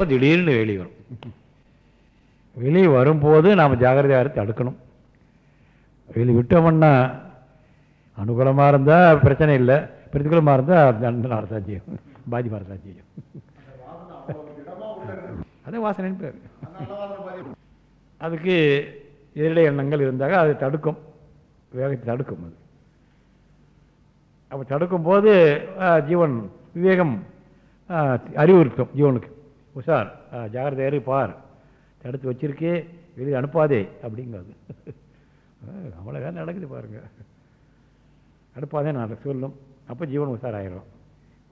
திடீர்னு வெளியே வரும். வெளியே வரும்போது நாம் ஜாகிரதையாக தடுக்கணும். வெளியே விட்டோம்னா அனுகூலமாக இருந்தால் பிரச்சனை இல்லை. பிரதிகூலமாக இருந்தால் தண்டனை வரதான் செய்யும் பாதிப்பு வரதான் செய்யும் வாசனைன்னு பேர். அதுக்கு எதிரடை எண்ணங்கள் இருந்தாக அது தடுக்கும். வேகத்தை தடுக்கும் அது. அப்போ தடுக்கும்போது ஆஹ், ஜீவன் விவேகம் ஆஹ், அறிவுறுத்தும் ஜீவனுக்கு. உஷார் ஜாகிரதையாக இருப்பார் பார். தடுத்து வச்சிருக்கே வெளியே அனுப்பாதே அப்படிங்கிறது. அவ்வளோ வேலை நடக்குது பாருங்க. அனுப்பாதே நான் சொல்லும். அப்போ ஜீவன் உஷாராயிரும்.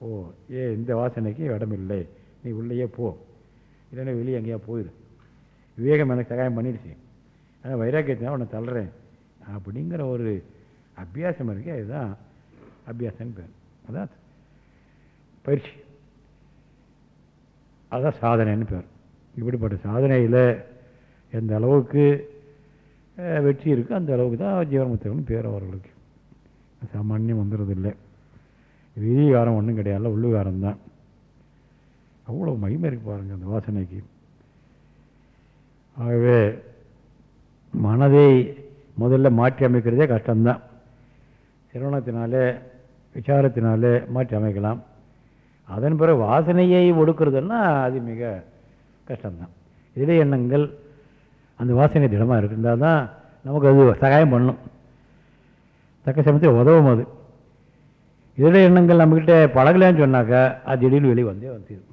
ஓ ஏ இந்த வாசனைக்கு இடம் இல்லை நீ உள்ளேயே போ. இல்லைன்னா வெளியே எங்கேயா போயிடு விவேகம் எனக்கு சகாயம் பண்ணிடுச்சு. ஆனால் வைராக்கியத்தினா உன்னை தள்ளுறேன். அப்படிங்கிற ஒரு அபியாசம் இருக்கே அதுதான் அபியாசம்னு பேர். அதான் பயிற்சி. அதான் சாதனைன்னு பேர். இப்படிப்பட்ட சாதனையில் எந்த அளவுக்கு வெற்றி இருக்கோ அந்த அளவுக்கு தான் ஜீவன்முத்தகன் பேர் அவர்களுக்கு. சாமானியம் வந்துடுறதில்லை வீதிகாரம் ஒன்றும் கிடையாது உள்ளுகாரம் தான். அவ்வளோ மகிமை இருக்கு பாருங்கள் அந்த வாசனைக்கு. ஆகவே மனதை முதல்ல மாற்றி அமைக்கிறதே கஷ்டம்தான். சிரவணத்தினாலே விசாரத்தினாலே மாற்றி அமைக்கலாம். அதன் பிறகு வாசனையை ஒடுக்கிறதுன்னா அது மிக கஷ்டம்தான். இதே எண்ணங்கள் அந்த வாசனை திடமாக இருந்தால் தான் நமக்கு அது சகாயம் பண்ணும். தக்க சமயத்தில் உதவும் அது. இதே எண்ணங்கள் நம்மக்கிட்ட பழகலைன்னு சொன்னாக்கா அது திடீர்னு வெளியே வந்தே வந்துடும்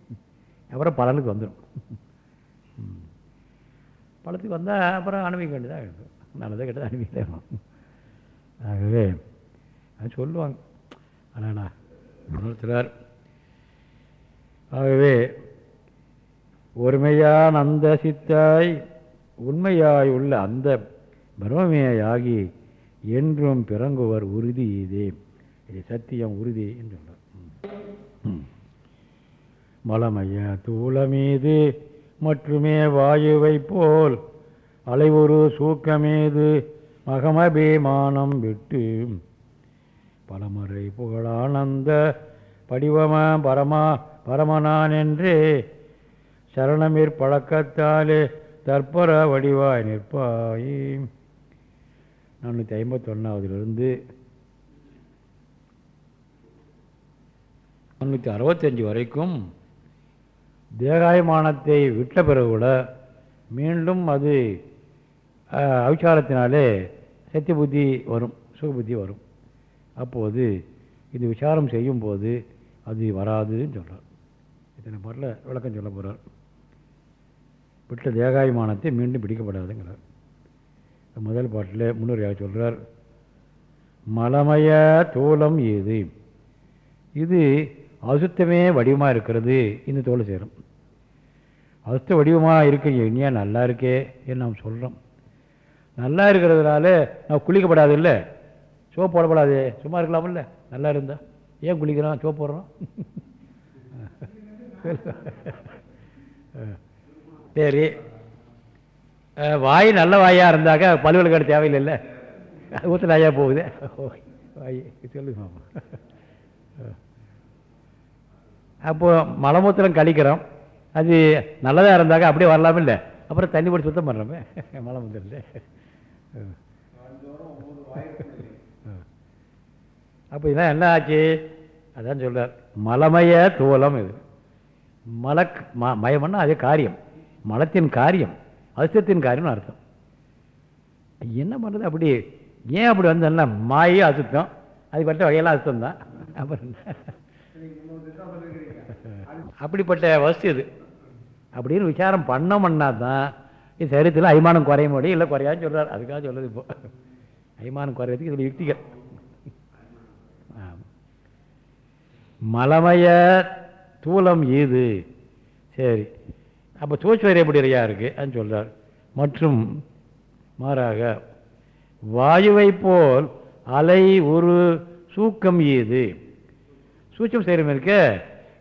அப்புறம் பலனுக்கு வந்துடும் ம். பழத்துக்கு வந்தால் அப்புறம் அனுபவிக்க வேண்டியதாக இருக்கும் நல்லதாக கெட்டதை அனுபவிக்கலாம் ஆகவே அது சொல்லுவாங்க. அண்ணா உணர்த்துறார். ஆகவே ஒருமையான் அந்த சித்தாய் உண்மையாய் உள்ள அந்த பிரமமேயாகி என்றும் பிறங்குவர் உறுதி இதே இது சத்தியம் உறுதி என்று சொல்றார் மலமைய தூளமீது மற்றுமே வாயுவை போல் அலைவுறு சூக்கமீது மகமபிமானம் விட்டு பலமுறை புகழானந்த படிவம பரமா பரமனான் என்று சரணமிற் பழக்கத்தாலே தற்பர வடிவாய் நிற்பாய். நானூற்றி ஐம்பத்தொன்னாவதுலேருந்து நானூற்றி அறுபத்தஞ்சு வரைக்கும் தேகாயமானத்தை விட்ட பிறகு கூட மீண்டும் அது அஹ், அவிச்சாரத்தினாலே சத்திய புத்தி வரும் சுக புத்தி வரும். அப்போது இது விசாரம் செய்யும்போது அது வராதுன்னு சொல்கிறார் இத்தனை பாட்டில் விளக்கம் சொல்ல போகிறார் விட்ட தேகாயமானத்தை மீண்டும் பிடிக்கப்படாதுங்கிறார். முதல் பாட்டில் முன்னுரையாக சொல்கிறார் மலமய தோலம் ஏது? இது அசுத்தமே வடிவமாக இருக்கிறது இந்த தோல் சேரும். அசுத்த வடிவமாக இருக்க இனியா நல்லா இருக்கே என்று நாம் சொல்கிறோம் நல்லா இருக்கிறதுனால நான் குளிக்கப்படாது இல்லை சோப்பு போடப்படாது? சும்மா இருக்கலாமில்ல நல்லா இருந்தால் ஏன் குளிக்கிறோம்? சோப்பு போடுறோம்? சரி. வாய் நல்ல வாயாக இருந்தாக்கா பல்வலுக்காடு தேவையில்லைல்ல. அது ஊற்று நாயாக போகுது. வாய் சொல்லுங்க அப்போது மலமூத்திரம் கழிக்கிறோம். அது நல்லதாக இருந்தாக்க அப்படியே வரலாமே இல்லை. அப்புறம் தண்ணி போட்டு சுத்தம் பண்ணுறோமே மலமூத்திரம் அப்போ இதான் என்ன ஆச்சு? அதான் சொல்கிறார் மலமையே தூலம் இது. மலக் ம மயம்னா அது காரியம். மலத்தின் காரியம். அசுத்தத்தின் காரியம்னு அர்த்தம். என்ன பண்ணுறது அப்படி? ஏன் அப்படி வந்தேன்னா மாயே அசுத்தம். அதுபட்ட வகையெல்லாம் அசுத்தம் தான் அப்புறம் அப்படிப்பட்ட வசதி இது அப்படின்னு விசாரம் பண்ணோம்னா தான் இது சரீரத்தில் அய்மானம் குறைய முடியும் இல்லை குறையான்னு சொல்கிறார் அதுக்காக சொல்லுது இப்போ. அய்மானம் குறையிறதுக்கு இதில் யுக்திகள். மலமய தூலம் ஈது சரி. அப்போ சூழ்ச்சி எப்படி இறையா இருக்கு? அப்படின்னு சொல்கிறார் மற்றும் மாறாக வாயுவை போல் அலை ஒரு சூக்கம் ஈது சூச்சம் செய்கிறோம் இருக்க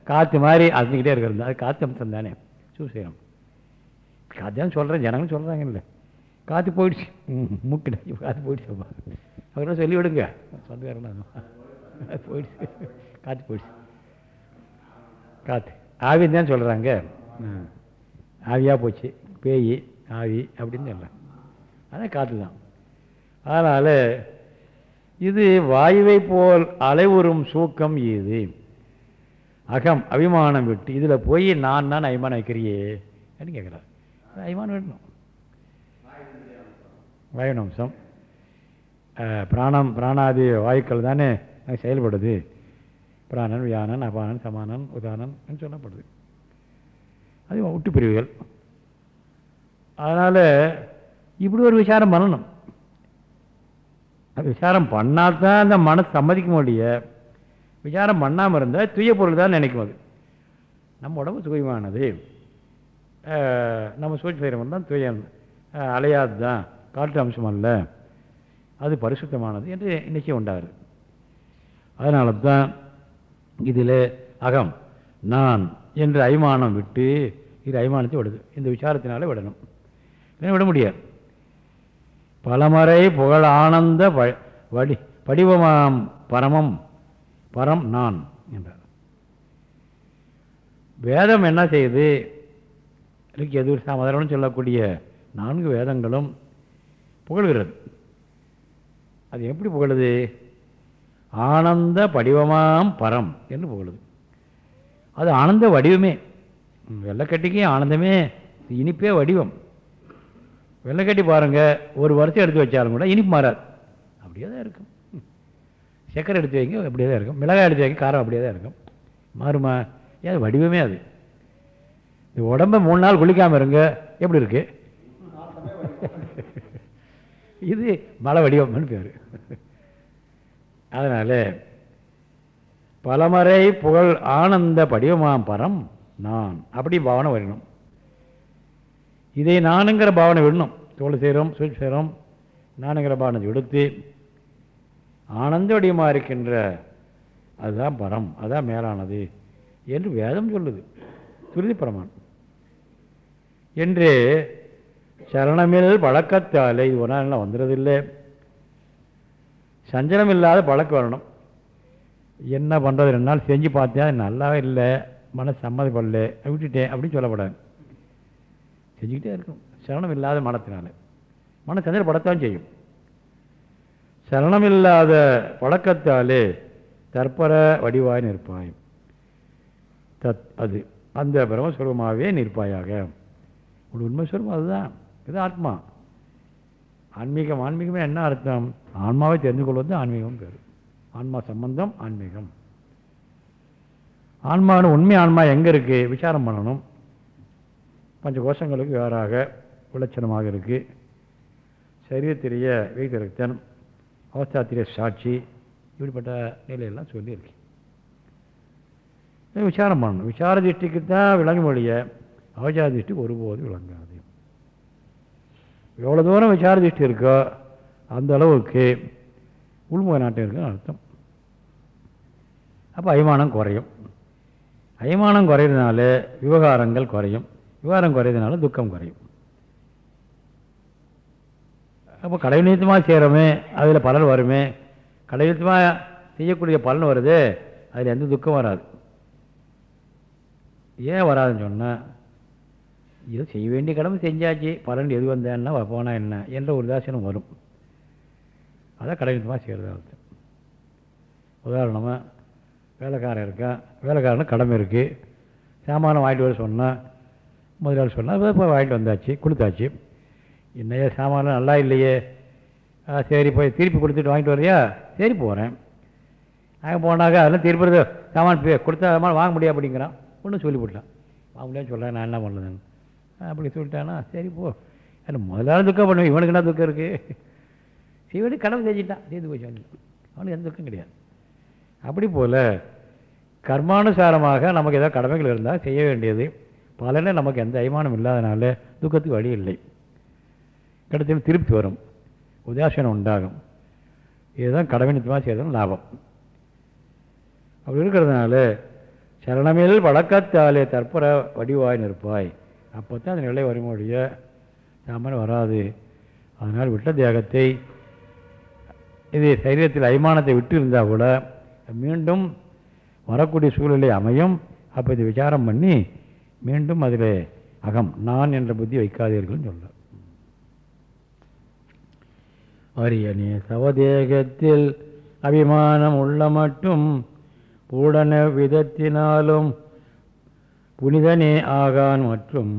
காற்று மாதிரி அசைஞ்சிக்கிட்டே இருக்கிறது. அது காற்று அம்சம் தானே. சூசேரம் காற்று சொல்கிறேன் ஜனங்களும் சொல்கிறாங்க இல்லை காற்று போயிடுச்சு. ம், காற்று போயிடுச்சு அப்பா. அவரெல்லாம் சொல்லி விடுங்க போயிடுச்சு. காற்று போயிடுச்சு. காற்று ஆவின்னு தான் சொல்கிறாங்க ஆவியாக போச்சு. பேய் ஆவி அப்படின்னு எல்லாம் அதான் காற்று தான். அதனால் இது வாயுவை போல் அலைவுறும் சூக்கம் இது. அகம் அபிமானம் விட்டு இதில் போய் நான் தான் அபிமானம் வைக்கிறியே அப்படின்னு கேட்குறாரு அபிமானம் விடணும். வாயுவின் அம்சம் பிராணம் பிராணாதி வாயுக்கள் தானே செயல்படுது. பிராணன் வியானன் அபானன் சமானன் உதானன் சொல்லப்படுது. அது விட்டு பிரிவுகள். அதனால் இப்படி ஒரு விசாரம் பண்ணணும். அது விசாரம் பண்ணால் தான் அந்த மனசு சம்மதிக்க முடிய விசாரம் பண்ணாமல் இருந்தால் துய பொருள் தான் நினைக்கும் அது. நம்ம உடம்பு தூய்மையானது நம்ம நம்ம சூழ்ச்சிரம் தான் துயம் அலையாது தான் காற்று அம்சம் அல்ல. அது பரிசுத்தமானது என்று நிச்சயம் உண்டாகுது. அதனால தான் இதில் அகம் நான் என்று அய்மானம் விட்டு இது அய்மானத்தை விடுது. இந்த விசாரத்தினால விடணும். இல்லைன்னா விட முடியாது? பலமறை புகழ் ஆனந்த ப- வடி படிவமாம் பரமம் பரம் நான் என்றார். வேதம் என்ன செய்யுது இதுக்கு எது சாமதரம்னு சொல்லக்கூடிய நான்கு வேதங்களும் புகழ்கிறது. அது எப்படி புகழுது? ஆனந்த படிவமாம் பரம் என்று புகழுது. அது ஆனந்த வடிவமே. ம், வெள்ளைக்கட்டிக்கு ஆனந்தமே இனிப்பே வடிவம். வெள்ளைக்கட்டி பாருங்கள் ஒரு வருஷம் எடுத்து வச்சாலும் கூட இனிப்பு மாறாது. அப்படியே தான் இருக்கும். ம். சர்க்கரை எடுத்து வைங்க அப்படியே தான் இருக்கும். மிளகாய் எடுத்து வைங்க காரம் அப்படியே தான் இருக்கும். மாறுமா? ஏன் வடிவமே அது. இது உடம்ப மூணு நாள் குளிக்காமல் இருங்க எப்படி இருக்கு? இது மலை வடிவம்னு பேர். அதனால் பலமறை புகழ் ஆனந்த படிவமாம் பரம் நான். அப்படி பாவனை வரணும். இதை நானுங்கிற பாவனை விடணும். தோல் செய்கிறோம் சுழி செய்கிறோம் நானுங்கிற பாவனை விடுத்து ஆனந்த வடிவமாக இருக்கின்ற அதுதான் பரம் அதுதான் மேலானது என்று வேதம் சொல்லுது. துருதி பரமான் என்று சரணமில் பழக்கத்தாலே இது ஒரு நாள் வந்துடுறதில்லை சஞ்சலம் இல்லாத பழக்கம் வரணும். என்ன பண்ணுறது ரெண்டு நாள் செஞ்சு பார்த்தேன் அது நல்லாவே இல்லை. மனசு சம்மதப்படல. விட்டுட்டேன் அப்படின்னு சொல்லப்படாது. செஞ்சுக்கிட்டே இருக்கும் சரணம் இல்லாத மனத்தினால மன சஞ்சலப்படத்தான் செய்யும். சரணம் இல்லாத பழக்கத்தாலே தற்பர வடிவாய் நிற்பாய். தத் அது அந்த பிரம்மஸ்வரூபமாகவே நிற்பாயாக. ஒரு உண்மை ஸ்வரூபம் அதுதான். இது ஆத்மா. ஆன்மீகம் ஆன்மீகமே என்ன அர்த்தம்? ஆன்மாவை தெரிந்து கொள்வது ஆன்மீகம் பேர். ஆன்மா சம்பந்தம் ஆன்மீகம். ஆன்மாவின் உண்மை ஆன்மா எங்கே இருக்குது விசாரம் பண்ணணும். பஞ்ச கோஷங்களுக்கு வேறாக விளச்சனமாக இருக்குது சரீரத்திரிய வைத்திருத்தன் அவஸ்தாத்திரிய சாட்சி இப்படிப்பட்ட நிலையெல்லாம் சொல்லியிருக்கு. விசாரம் பண்ணணும். விசார திருஷ்டிக்கு தான் விளங்கும் மொழிய அவசார திருஷ்டி ஒருபோதும் விளங்காது. எவ்வளோ தூரம் விசார திருஷ்டி இருக்கோ அந்த அளவுக்கு உள்முக நாட்டம் இருக்குன்னு அர்த்தம். அப்போ அய்மானம் குறையும். அய்மானம் குறையிறதுனால விவகாரங்கள் குறையும். விவகாரம் குறையிறதுனால துக்கம் குறையும். அப்போ கடைநித்தமாக செய்கிறோமே அதில் பலன் வருமே. கடைநித்தமாக செய்யக்கூடிய பலன் வருது அதில் எந்த துக்கம் வராது. ஏன் வராதுன்னு சொன்னால் இது செய்ய வேண்டிய கடமை செஞ்சாச்சு. பலன் எது வந்தேன்னா போனால் என்ன? என்ற ஒரு தாசனம் வரும். அதான் கடைநித்தமாக செய்கிறது அர்த்தம் உதாரணமாக வேலைக்காரன் இருக்கான் வேலைக்காரனுக்கு கடமை இருக்குது சாமானம் வாங்கிட்டு வர சொன்னால் முதலாளி சொன்னால் இப்போ வாங்கிட்டு வந்தாச்சு கொடுத்தாச்சு. என்னையா சாமானம் நல்லா இல்லையே. சரி போய் திருப்பி கொடுத்துட்டு வாங்கிட்டு வரையா சரி போகிறேன் அங்கே போனாக்கா அதெல்லாம் திருப்பி சாமான் கொடுத்தா சாமான் வாங்க முடியாது அப்படிங்கிறான். ஒன்றும் சொல்லி போட்டான் வாங்க முடியாதுன்னு சொல்கிறேன் நான் என்ன பண்ணுறேன் அப்படி சொல்லிட்டானா சரி போ. ஏன்னா முதலாளி துக்கம் பண்ணுவேன் இவனுக்கு என்ன துக்கம் இருக்குது சிவனுக்கு கடமை செஞ்சிட்டான். செய்து போய் அவனுக்கு அவனுக்கு எந்த துக்கம் கிடையாது. அப்படி போல் கர்மானுசாரமாக நமக்கு ஏதாவது கடமைகள் இருந்தால் செய்ய வேண்டியது. பலனே நமக்கு எந்த அய்மானம் இல்லாதனால துக்கத்துக்கு வழி இல்லை. கிடைச்சது திருப்தி வரும். உதாசீனம் உண்டாகும். இதுதான் கடமை நித்தமாக செய்யறது லாபம். அப்படி இருக்கிறதுனால சரணமேல் வழக்கத்தாலே தற்பர வடிவாய் நிற்பாய். அப்போ தான் அந்த நிலை வருமொழிய சாமான் வராது. அதனால் விட்ட தேகத்தை இது சரீரத்தில் அய்மானத்தை விட்டு இருந்தால் கூட மீண்டும் வரக்கூடிய சூழ்நிலை அமையும். அப்போ இது விசாரம் பண்ணி மீண்டும் அதில் அகம் நான் என்ற புத்தி வைக்காதீர்கள் சொல்ல அரியணி சவதேகத்தில் அபிமானம் உள்ள மட்டும் பூடன விதத்தினாலும் புனிதனே ஆகான் மற்றும்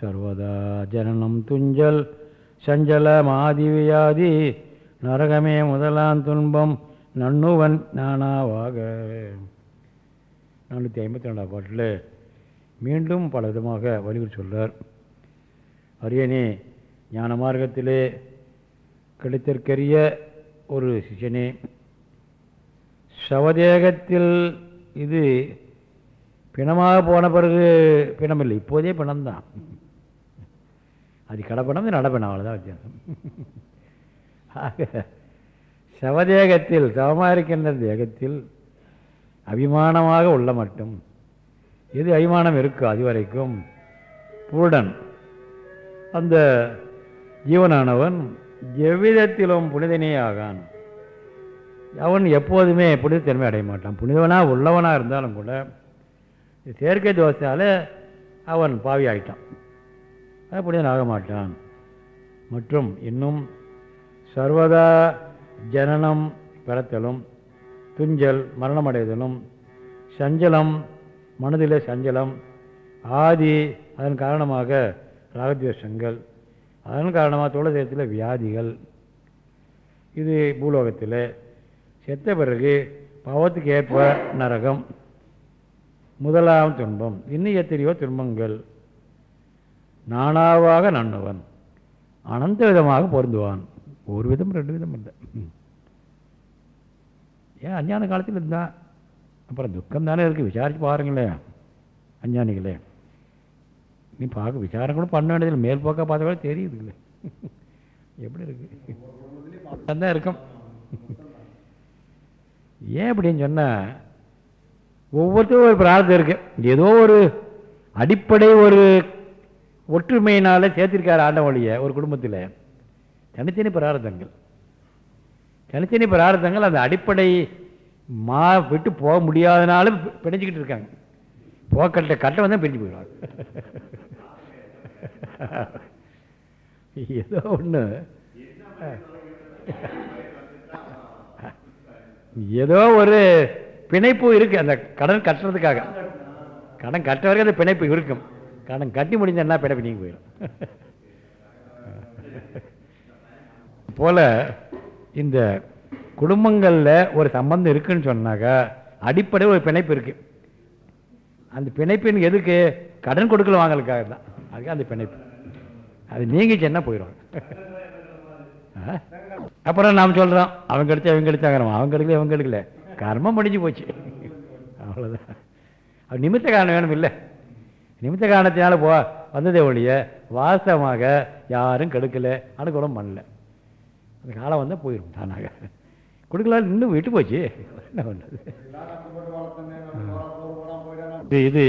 சர்வதா ஜனனம் துஞ்சல் சஞ்சல மாதிவியாதி நரகமே முதலாம் துன்பம் நன்னுவன் நானாவாக. நானூற்றி ஐம்பத்தி ரெண்டாம் பாட்டில் மீண்டும் பல விதமாக வலியுறுத்தி சொல்கிறார் அரியனே ஞான மார்க்கத்திலே கிடைத்திருக்கிற ஒரு சிஷனே சவதேகத்தில் இது பிணமாக போன பிறகு பிணமில்லை இப்போதே பிணம்தான் அது கடப்பணம் இது நடப்பணம். அவ்வளோதான் வித்தியாசம். ஆக சவதேகத்தில் சமமாக இருக்கின்ற தேகத்தில் அபிமானமாக உள்ள மட்டும் எது அபிமானம் இருக்கோ அது வரைக்கும் பூடன் அந்த ஜீவனானவன் எவ்விதத்திலும் புனிதனே ஆகான் அவன் எப்போதுமே புனிதத்தன்மை அடைய மாட்டான். புனிதவனாக உள்ளவனாக இருந்தாலும் கூட செயற்கை தோசையால் அவன் பாவி ஆகிட்டான் அது புனிதன் ஆக மாட்டான் மற்றும் இன்னும் சர்வதா ஜனனம் பெறத்தலும் துஞ்சல் மரணமடைதலும் சஞ்சலம் மனதிலே சஞ்சலம் ஆதி அதன் காரணமாக ராகத்வேஷங்கள் அதன் காரணமாக தொழில் வியாதிகள். இது பூலோகத்தில் செத்த பிறகு பாவத்துக்கு ஏற்ப நரகம். முதலாம் துன்பம் இன்னும் எத்தனையோ துன்பங்கள். நானாவாக நன்னவன் அனந்த விதமாக பொருந்துவான். ஒரு விதம் ரெண்டு விதம் இல்லை. ஏன் அஞ்ஞான காலத்தில் இருந்தான் அப்புறம் துக்கம் தானே இருக்குது விசாரித்து பாருங்களேன் அஞ்ஞானிகளே. நீ பார்க்க விசாரம் கூட பண்ண வேண்டியதில்லை. மேல் போக்க பார்த்த கூட தெரியுது எப்படி இருக்கு? தான் இருக்கும். ஏன் அப்படின்னு சொன்னால் ஒவ்வொருத்தரும் ஒரு பிரார்த்தம் இருக்கு. ஏதோ ஒரு அடிப்படை ஒரு ஒற்றுமையினால சேர்த்திருக்காரு ஆண்டவழிய ஒரு குடும்பத்தில். தனித்தனி பிரார்த்தங்கள் தனித்தனி பிரார்த்தங்கள் அந்த அடிப்படை மா விட்டு போக முடியாதனாலும் பிணைஞ்சிக்கிட்டு இருக்காங்க. போக்கட்ட கட்டை வந்தால் பிரிஞ்சு போயிடுவாங்க ஏதோ ஒன்று ஏதோ ஒரு பிணைப்பு இருக்கு அந்த கடன் கட்டுறதுக்காக. கடன் கட்ட வரைக்கும் அந்த பிணைப்பு இருக்கும். கடன் கட்டி முடிஞ்சன்னா பிணைப்பு நீங்க போயிடும். போல இந்த குடும்பங்களில் ஒரு சம்பந்தம் இருக்குன்னு சொன்னாக்கா அடிப்படை ஒரு பிணைப்பு இருக்கு. அந்த பிணைப்பின் எதுக்கு? கடன் கொடுக்கல வாங்கலுக்காக தான். அதுக்கு அந்த பிணைப்பு. அது நீங்கிச்சுன்னா சென்னா போயிடும் அப்புறம் நாம் சொல்கிறோம் அவங்க எடுத்து அவங்க கிடைச்சாங்கிறோம் அவங்க எடுக்கல இவங்க எடுக்கல கர்மம் முடிஞ்சு போச்சு. அவ்வளோதான் அது நிமித்த காரணம் வேணும் இல்லை. நிமித்த காரணத்தினால போ வந்ததே ஒழிய வாஸ்தவமாக யாரும் கெடுக்கலை அனுகூலம் பண்ணல. அந்த காலம் வந்தால் போயிடும் தானாக. கொடுக்கலாம் இன்னும் விட்டு போச்சு. என்ன பண்ணுறது இது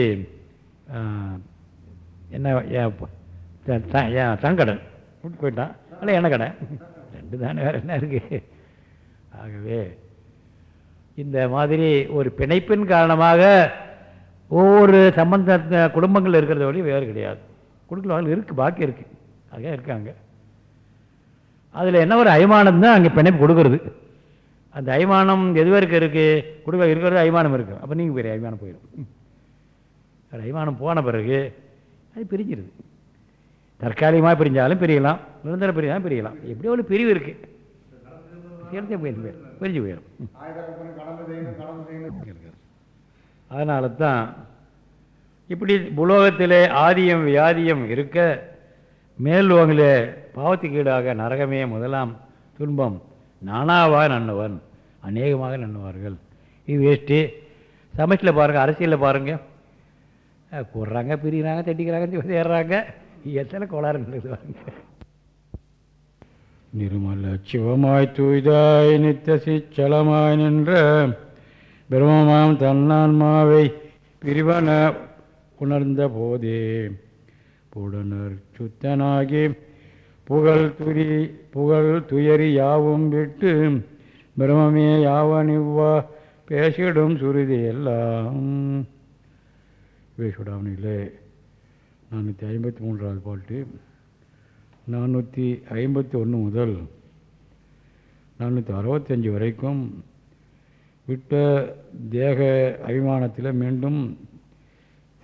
என்ன ஏன் தங்கடன். விட்டு போயிட்டான். அல்ல என்ன கடை ரெண்டு தானே வேறு என்ன இருக்குது ஆகவே இந்த மாதிரி ஒரு பிணைப்பின் காரணமாக ஒவ்வொரு சம்பந்த குடும்பங்கள் இருக்கிறத வழி வேறு கிடையாது. கொடுக்கல இருக்குது பாக்கி இருக்குது அதுக்காக இருக்காங்க அதில் என்ன ஒரு அய்மானம் தான் அங்கே பிணைப்பு கொடுக்கறது. அந்த அய்மானம் எது வரைக்கும் இருக்குது கொடுக்க இருக்கிறது அய்மானம் இருக்குது அப்போ நீங்கள் பெரிய அய்மானம் போயிடும் அது அய்மானம் போன பிறகு அது பிரிஞ்சிருது. தற்காலிகமாக பிரிஞ்சாலும் பிரியலாம் நிரந்தர பிரிஞ்சாலும் பிரியலாம். எப்படியோ ஒரு பிரிவு இருக்குது இருக்கு சேர்ந்தே போயிடும் பிரிஞ்சு போயிடும் அதனால தான் இப்படி புலோகத்திலே ஆதியம் வியாதியம் இருக்க மேல்லோகங்களே பாவத்துக்கீடாக நரகமே முதலாம் துன்பம் நானாவாக நன்னுவன் அநேகமாக நன்னுவார்கள் இது வேஸ்ட்டு சமைச்சில் பாருங்கள் அரசியலில் பாருங்கள் கூடுறாங்க பிரிகிறாங்க தட்டிக்கிறாங்க தேடுறாங்க. எத்தனை கோளாறு நடக்குது நிருமல சிவமாய் தூய்தாய் நித்த சிச்சலமாய் நின்ற பிரம்மமாம் தன்னான்மாவை பிரிவன உணர்ந்த போதே. புடனர் சுத்தனாகி புகழ் துரி புகழ் துயரி யாவும் விட்டு பிரமமே யாவனிவ்வா பேசிடும் சுருதி எல்லாம். பேசுடாமனிலே நானூற்றி ஐம்பத்தி மூன்றாவது பாட்டு. நானூற்றி ஐம்பத்தி ஒன்று முதல் நானூற்றி அறுபத்தஞ்சி வரைக்கும் விட்ட தேக அபிமானத்தில் மீண்டும்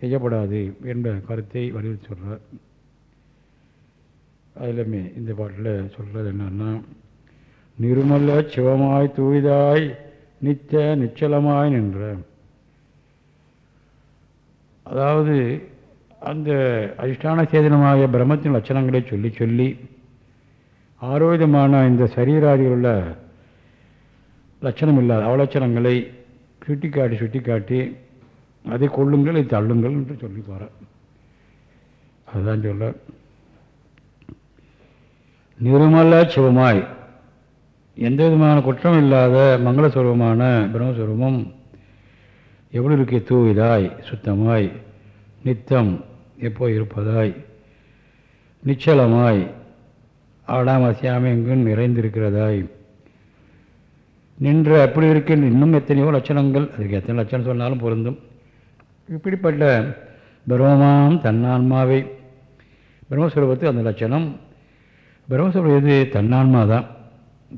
செய்யப்படாது என்ற கருத்தை வலியுறுத்தி சொல்கிறார் அதிலுமே இந்த பாட்டில் சொல்கிறது என்னன்னா நிருமல்ல சிவமாய் தூய்தாய் நிச்ச நிச்சலமாய் நின்ற அதாவது அந்த அதிஷ்டான சேதனமாகிய பிரம்மத்தின் லட்சணங்களை சொல்லி சொல்லி ஆரோக்கியமான இந்த சரீராதிகள் உள்ள லட்சணம் இல்லாத அவலட்சணங்களை சுட்டி காட்டி சுட்டி காட்டி அதை கொள்ளுங்கள் இதை தள்ளுங்கள் என்று சொல்லி போகிறார் அதுதான் சொல்ல நிருமல சிவமாய் எந்த விதமான குற்றம் இல்லாத மங்களஸ்வரூபமான பிரம்மஸ்வரூபம் எவ்வளோ இருக்கே தூவிதாய் சுத்தமாய் நித்தம் எப்போ இருப்பதாய்? நிச்சலமாய். ஆடாம் எங்கும் நிறைந்திருக்கிறதாய். நின்று அப்படி இருக்கின்ற இன்னும் எத்தனையோ லட்சணங்கள் அதுக்கு எத்தனை லட்சணம் சொன்னாலும் பொருந்தும். இப்படிப்பட்ட பிரம்மமாம் தன்னான்மாவை. பிரம்மஸ்வரூபத்துக்கு அந்த லட்சணம் பிரம்மஸ்வரூபம் எது? தன்னான்மா தான்.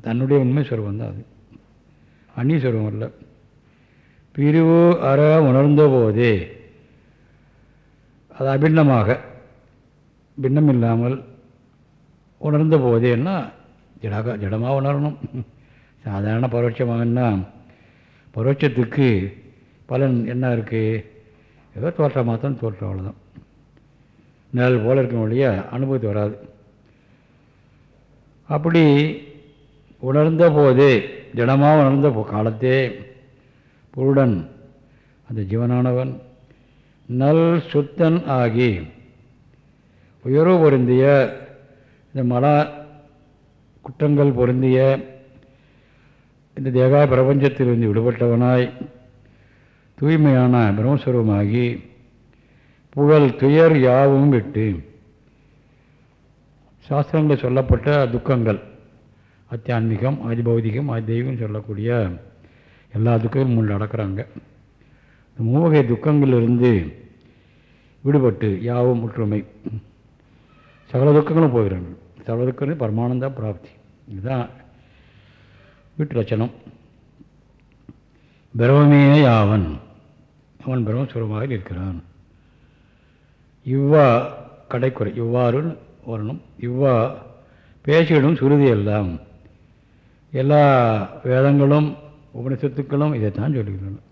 தன்னுடைய உண்மை சுரூபம் தான் அது. அந்நிய சுரூபம் இல்லை பிரிவு அற உணர்ந்த போதே அது அபிண்ணமாக. பின்னம் இல்லாமல் உணர்ந்த போதேன்னா ஜடாக ஜடமாக உணரணும். சாதாரண பரோட்சமாகன்னா பரோட்சத்துக்கு பலன் என்ன இருக்குது ஏதோ தோற்றமாக தான் தோற்றம் அவ்வளோதான் நிழல் போல இருக்க வழிய அனுபவத்து வராது. அப்படி உணர்ந்த போதே ஜடமாக உணர்ந்த காலத்தே புருடன் அந்த ஜீவனானவன் நல் சுத்தன் ஆகி. உயர்வு பொருந்திய இந்த மல குற்றங்கள் பொருந்திய இந்த தேகா பிரபஞ்சத்திலிருந்து விடுபட்டவனாய் தூய்மையான பிரம்மஸ்வரூபமாகி புகழ் துயர் யாவும் விட்டு சாஸ்திரங்களில் சொல்லப்பட்ட துக்கங்கள் அத்தியான்மிகம் ஆதிபௌதிகம் ஆதி தெய்வம் சொல்லக்கூடிய எல்லா துக்கமும் முள்ள அடக்கிறாங்க. மூவகை துக்கங்களிலிருந்து விடுபட்டு யாவும் முற்றுமை. சகல துக்கங்களும் போகிறாங்க சகல துக்கம் பரமானந்தா பிராப்தி. இதுதான் வீட்டு லட்சணம். பிரமமே யாவன்? அவன் பிரம்மஸ்வரமாக இருக்கிறான். இவ்வா கடைக்குறை இவ்வாறு வரணும். இவ்வா பேசிடும் சுருதி எல்லாம். எல்லா வேதங்களும் உபனிஷத்துக்களும் இதைத்தான் சொல்லுகின்றன.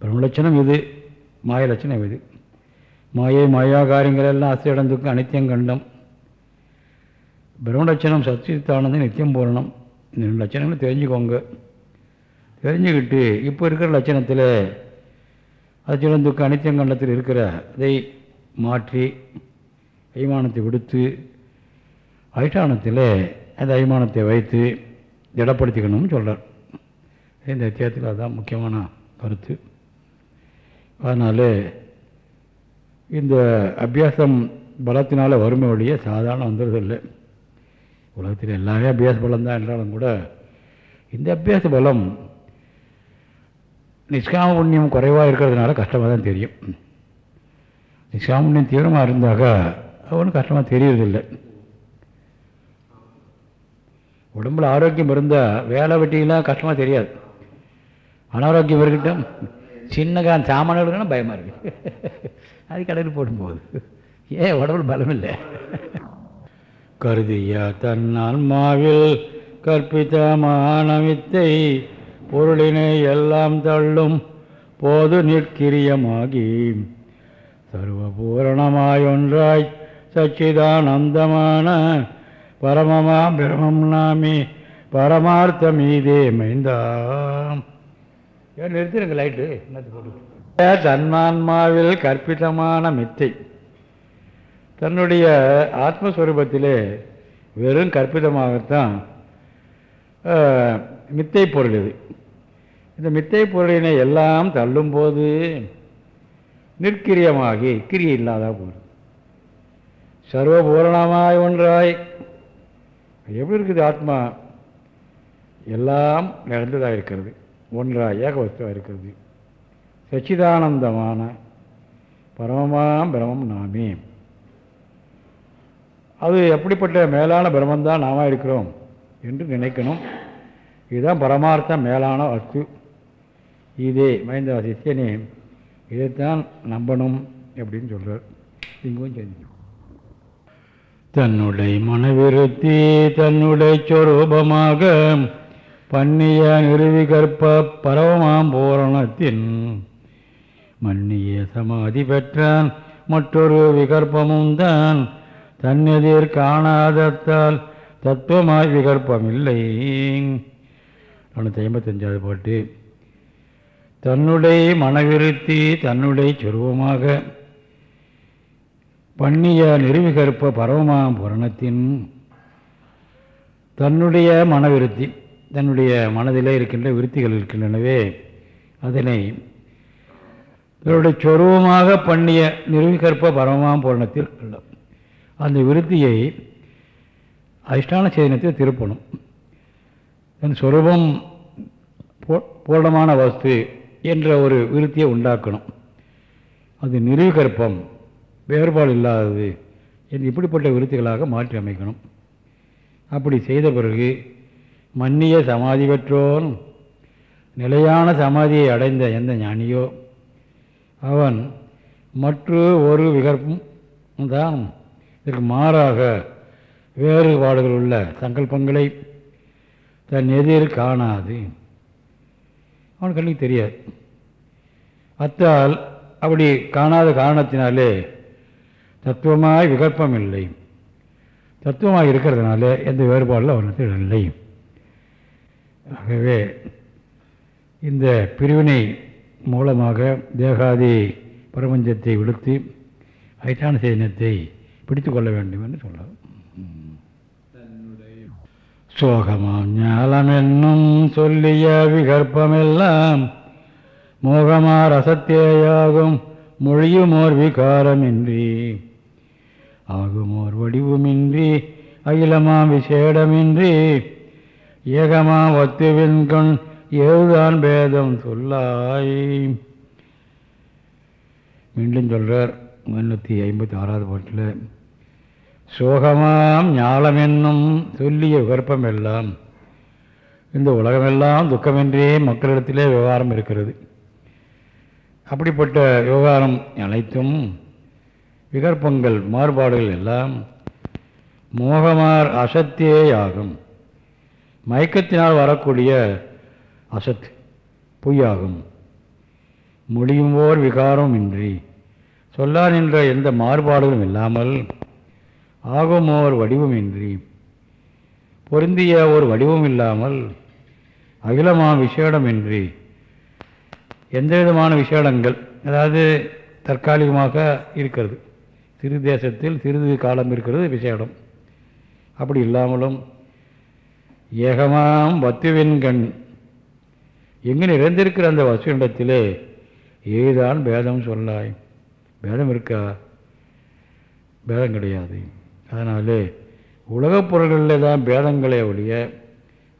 பிரம்மலட்சணம் இது. மாய லட்சணம் இது. மாயை மாயா காரியங்கள் எல்லாம் அசைடந்துக்கு அனைத்தியம் கண்டம் பிரம்மலட்சணம் சத்தியத்தானது நித்தியம் பூரணம். இந்த ரெண்டு லட்சணங்களும் தெரிஞ்சுக்கோங்க. தெரிஞ்சுக்கிட்டு இப்போ இருக்கிற லட்சணத்தில் அச்சலம் அனைத்தியம் கண்டத்தில் இருக்கிற அதை மாற்றி அய்மானத்தை விடுத்து அதிஷ்டானத்தில் அந்த அய்மானத்தை வைத்து திடப்படுத்திக்கணும்னு சொல்கிறார் இந்த அத்தியாயத்தில் அதுதான் முக்கியமான கருத்து. அதனால் இந்த அபியாசம் பலத்தினால் வறுமை வழியே சாதாரண வந்துடுறதில்லை உலகத்தில் எல்லாமே அபியாச பலம் தான் என்றாலும் கூட இந்த அபியாச பலம் நிஷ்காம புண்ணியம் குறைவாக இருக்கிறதுனால கஷ்டமாக தான் தெரியும். நிஷ்காம புண்ணியம் தீவிரமாக இருந்தாக்கா ஒன்றும் கஷ்டமாக தெரியறதில்லை உடம்புல ஆரோக்கியம் இருந்தால் வேலை வெட்டிலாம் கஷ்டமாக தெரியாது. அனாரோக்கியம் இருக்கட்டும் சின்ன கா சாமான பயமாக இருக்குது அது கடையில் போடும் போகுது ஏன் உடம்புல பலம் இல்லை? கருதியா தன் ஆன்மாவில் கற்பித்தமான வித்தை பொருளினை எல்லாம் தள்ளும் போது நிற்கிரியமாகி சர்வபூரணமாய் ஒன்றாய் சச்சிதானந்தமான பரமமாம் பிரமம் நாமி பரமார்த்தமீதே மைந்தாம். ஏன் நிறுத்திருங்க லைட்டு என்னத்து போட்டு தன்மான்மாவில் கற்பிதமான மித்தை. தன்னுடைய ஆத்மஸ்வரூபத்திலே வெறும் கற்பிதமாகத்தான் மித்தை பொருள் இது இந்த மித்தை பொருளினை எல்லாம் தள்ளும்போது நிற்கிரியமாகி கிரியை இல்லாத போகுது. சர்வபூரணமாய் ஒன்றாய். எப்படி இருக்குது ஆத்மா? எல்லாம் நடந்ததாக இருக்கிறது ஒன்றாக ஏக வஸ்துவாக இருக்கிறது சச்சிதானந்தமான பரமமாம் பிரமம் நாமே. அது எப்படிப்பட்ட மேலான பிரமந்தான் நாம இருக்கிறோம் என்று நினைக்கணும். இதுதான் பரமார்த்தம் மேலான வஸ்து இதே மைந்த சிஷியனே இதைத்தான் நம்பணும் அப்படின்னு சொல்கிறார் இங்கும் செஞ்சு தன்னுடைய மனவிருத்தி தன்னுடைய சொரூபமாக பண்ணிய நிறுவிகற்ப பரவமாம் பூரணத்தின். மன்னிய சமாதி பெற்றான் மற்றொரு விகற்பமும் தான் தன்னெதிர் காணாதத்தால் தத்துவமாய் விகற்பமில்லை. நானூற்றி ஐம்பத்தஞ்சாவது பாட்டு. தன்னுடைய மனவிருத்தி தன்னுடைய சொருவமாக. பண்ணிய நிறுவிகற்ப பரவமாம் புரணத்தின். தன்னுடைய மனவிருத்தி தன்னுடைய மனதிலே இருக்கின்ற விருத்திகள் இருக்கின்றனவே அதனை இவருடைய சொருவமாக பண்ணிய நிருவிகற்ப பரமாம் பூரணத்தில் உள்ள அந்த விருத்தியை அதிஷ்டான சேதனத்தில் திருப்பணும். தன் சொரூபம் பூர்ணமான வஸ்து என்ற ஒரு விருத்தியை உண்டாக்கணும். அது நிருவிகற்பம் வேறுபாடு இல்லாதது என்று இப்படிப்பட்ட விருத்திகளாக மாற்றி அமைக்கணும். அப்படி செய்த பிறகு மன்னிய சமாதி பெற்றோன். நிலையான சமாதியை அடைந்த எந்த ஞானியோ? அவன் மற்ற ஒரு விகற்பம் தான் இதற்கு மாறாக வேறுபாடுகள் உள்ள சங்கல்பங்களை தன் எதிர் காணாது. அவன் கண்ணுக்கு தெரியாது. அத்தால் அப்படி காணாத காரணத்தினாலே தத்துவமாய் விகற்பம் இல்லை. தத்துவமாக இருக்கிறதுனால எந்த வேறுபாடில் அவனுக்கு இல்லை. ஆகவே இந்த பிரிவினை மூலமாக தேகாதி பிரபஞ்சத்தை விடுத்து ஐட்டான சேதனத்தை பிடித்து கொள்ள வேண்டும் என்று சொல்லலாம். சோகமாம் ஞாலம் என்னும் சொல்லிய விகற்பமெல்லாம் மோகமார் அசத்தேயாகும் மொழியுமோர் விகாரமின்றி. ஆகுமோர் வடிவுமின்றி அகிலமாம் விசேடமின்றி ஏகமா ஒத்துவின்கண் ஏதுதான் பேதம் சொல்லாய். மீண்டும் சொல்கிறார் முன்னூற்றி ஐம்பத்தி ஆறாவது பாட்டில். சோகமாம் ஞாலம் என்னும் சொல்லிய விருப்பம் எல்லாம் இந்த உலகமெல்லாம் துக்கமின்றே மக்களிடத்திலே விவகாரம் இருக்கிறது. அப்படிப்பட்ட விவகாரம் அனைத்தும் விகற்பங்கள் மாறுபாடுகள் எல்லாம் மோகமார் அசத்தேயாகும் மயக்கத்தினால் வரக்கூடிய அசத் பொய்யாகும். முடியும்போர் விகாரம் இன்றி சொல்லா நின்ற எந்த மாறுபாடுகளும் இல்லாமல் ஆகும் வடிவமின்றி பொருந்திய ஒரு வடிவம் இல்லாமல் அகிலமா விசேடமின்றி எந்த விதமான விசேடங்கள் அதாவது தற்காலிகமாக இருக்கிறது. சிறு தேசத்தில் சிறிது காலம் இருக்கிறது விசேடம். அப்படி இல்லாமலும் ஏகமாம் வத்துவின் கண் எங்கு நிறைந்திருக்கிற அந்த வசுவினிடத்திலே ஏதான் பேதம் சொல்லாய். பேதம் இருக்கா? பேதம் கிடையாது. அதனாலே உலகப் பொருள்களில் தான் பேதங்களே ஒழிய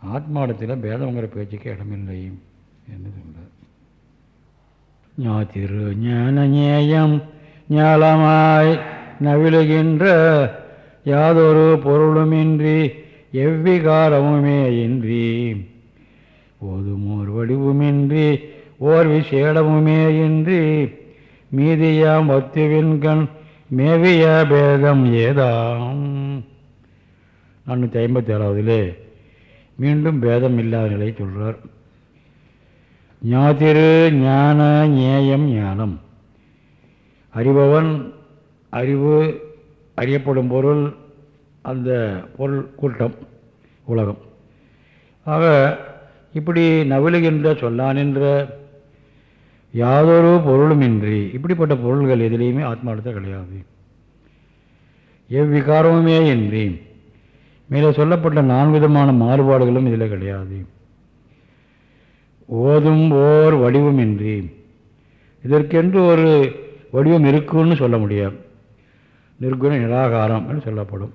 ஆத்மாடத்தில் பேதங்கிற பேச்சுக்கு இடமில்லை என்று சொல்கிறார் ஞாத்திரு ஞான ஞேயம் ஞாலமாய் நவிழுகின்ற யாதொரு பொருளுமின்றி எவ்விகாரமுமே இன்றி ஓதுமோர் வடிவுமின்றி ஓர் விசேடமுமே இன்றி மீதியாம் ஒத்துவின்கண் மேவிய பேதம் ஏதாம். நானூற்றி ஐம்பத்தி ஏழாவதிலே மீண்டும் பேதம் இல்லாத நிலை சொல்கிறார் ஞாதிரு ஞான ஞேயம் ஞானம். அறிபவன் அறிவு அறியப்படும் பொருள் அந்த பொருள் கூட்டம் உலகம். ஆக இப்படி நவிழுகின்ற சொல்லானின்ற யாதொரு பொருளுமின்றி இப்படிப்பட்ட பொருள்கள் எதிலையுமே ஆத்மார்த்தம் கிடையாது. எவ்விகாரமுமே இன்றி மேலே சொல்லப்பட்ட நான்கு விதமான மாறுபாடுகளும் இதில் கிடையாது. ஓதும் ஓர் வடிவமின்றி இதற்கென்று ஒரு வடிவம் இருக்குன்னு சொல்ல முடியாது. நிர்குண நிராகாரம் என்று சொல்லப்படும்.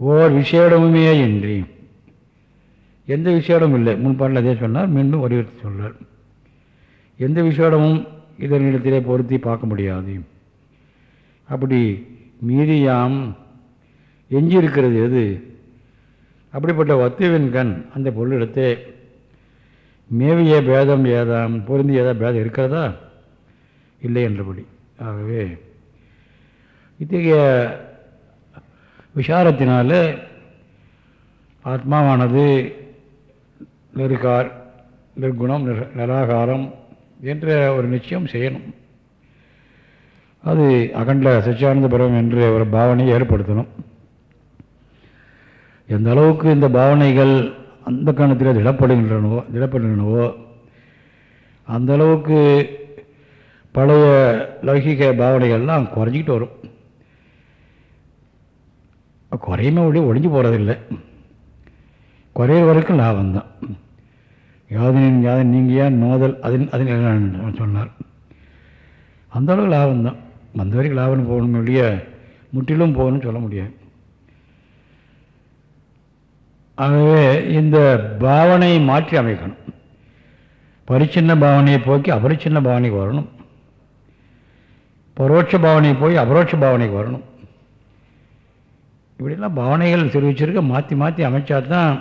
ஓர் விசேடமுமே இன்றி. எந்த விசேடமும் இல்லை. முன்பாட்டில் அதே சொன்னார் மீண்டும் வலியுறுத்தி சொல்றார். எந்த விசேடமும் இதனிடத்திலே பொருத்தி பார்க்க முடியாது. அப்படி மீதியாம் எஞ்சி இருக்கிறது எது? அப்படிப்பட்ட வத்துவின் கண் அந்த பொருளிடத்தே மேவிய பேதம் ஏதாம் பொருந்தி ஏதா பேதம் இருக்கிறதா? இல்லை என்றபடி. ஆகவே இத்தகைய விசாரத்தினால ஆத்மாவானது நிருக்கார் நிர்குணம் நிராகாரம் என்ற ஒரு நிச்சயம் செய்யணும். அது அகண்ட சச்சியானந்த பருவம் என்று ஒரு பாவனையை ஏற்படுத்தணும். எந்த அளவுக்கு இந்த பாவனைகள் அந்த கணத்தில் திடப்படுகின்றனவோ திடப்படுகின்றனவோ அந்த அளவுக்கு பழைய லௌகிக பாவனைகள்லாம் குறைஞ்சிக்கிட்டு வரும். குறையுமே ஒளி ஒழிஞ்சு போகிறதில்லை குறையிற வரைக்கும் லாபம் தான் யாதனின் யாதன் நீங்கள் ஏன் நோதல் அதன் அதன் சொன்னார். அந்த அளவுக்கு லாபம்தான். வந்த வரைக்கும் லாபம் போகணும் இல்லையா முற்றிலும் போகணும்னு சொல்ல முடியாது. ஆகவே இந்த பாவனையை மாற்றி அமைக்கணும். பரிச்சின்ன பாவனையை போக்கி அபரிச்சின்ன பாவனைக்கு வரணும். பரோட்ச பாவனையை போய் அபரோட்ச பாவனைக்கு வரணும். இப்படிலாம் பாவனைகள் தெரிவிச்சிருக்க மாற்றி மாற்றி அமைச்சா தான்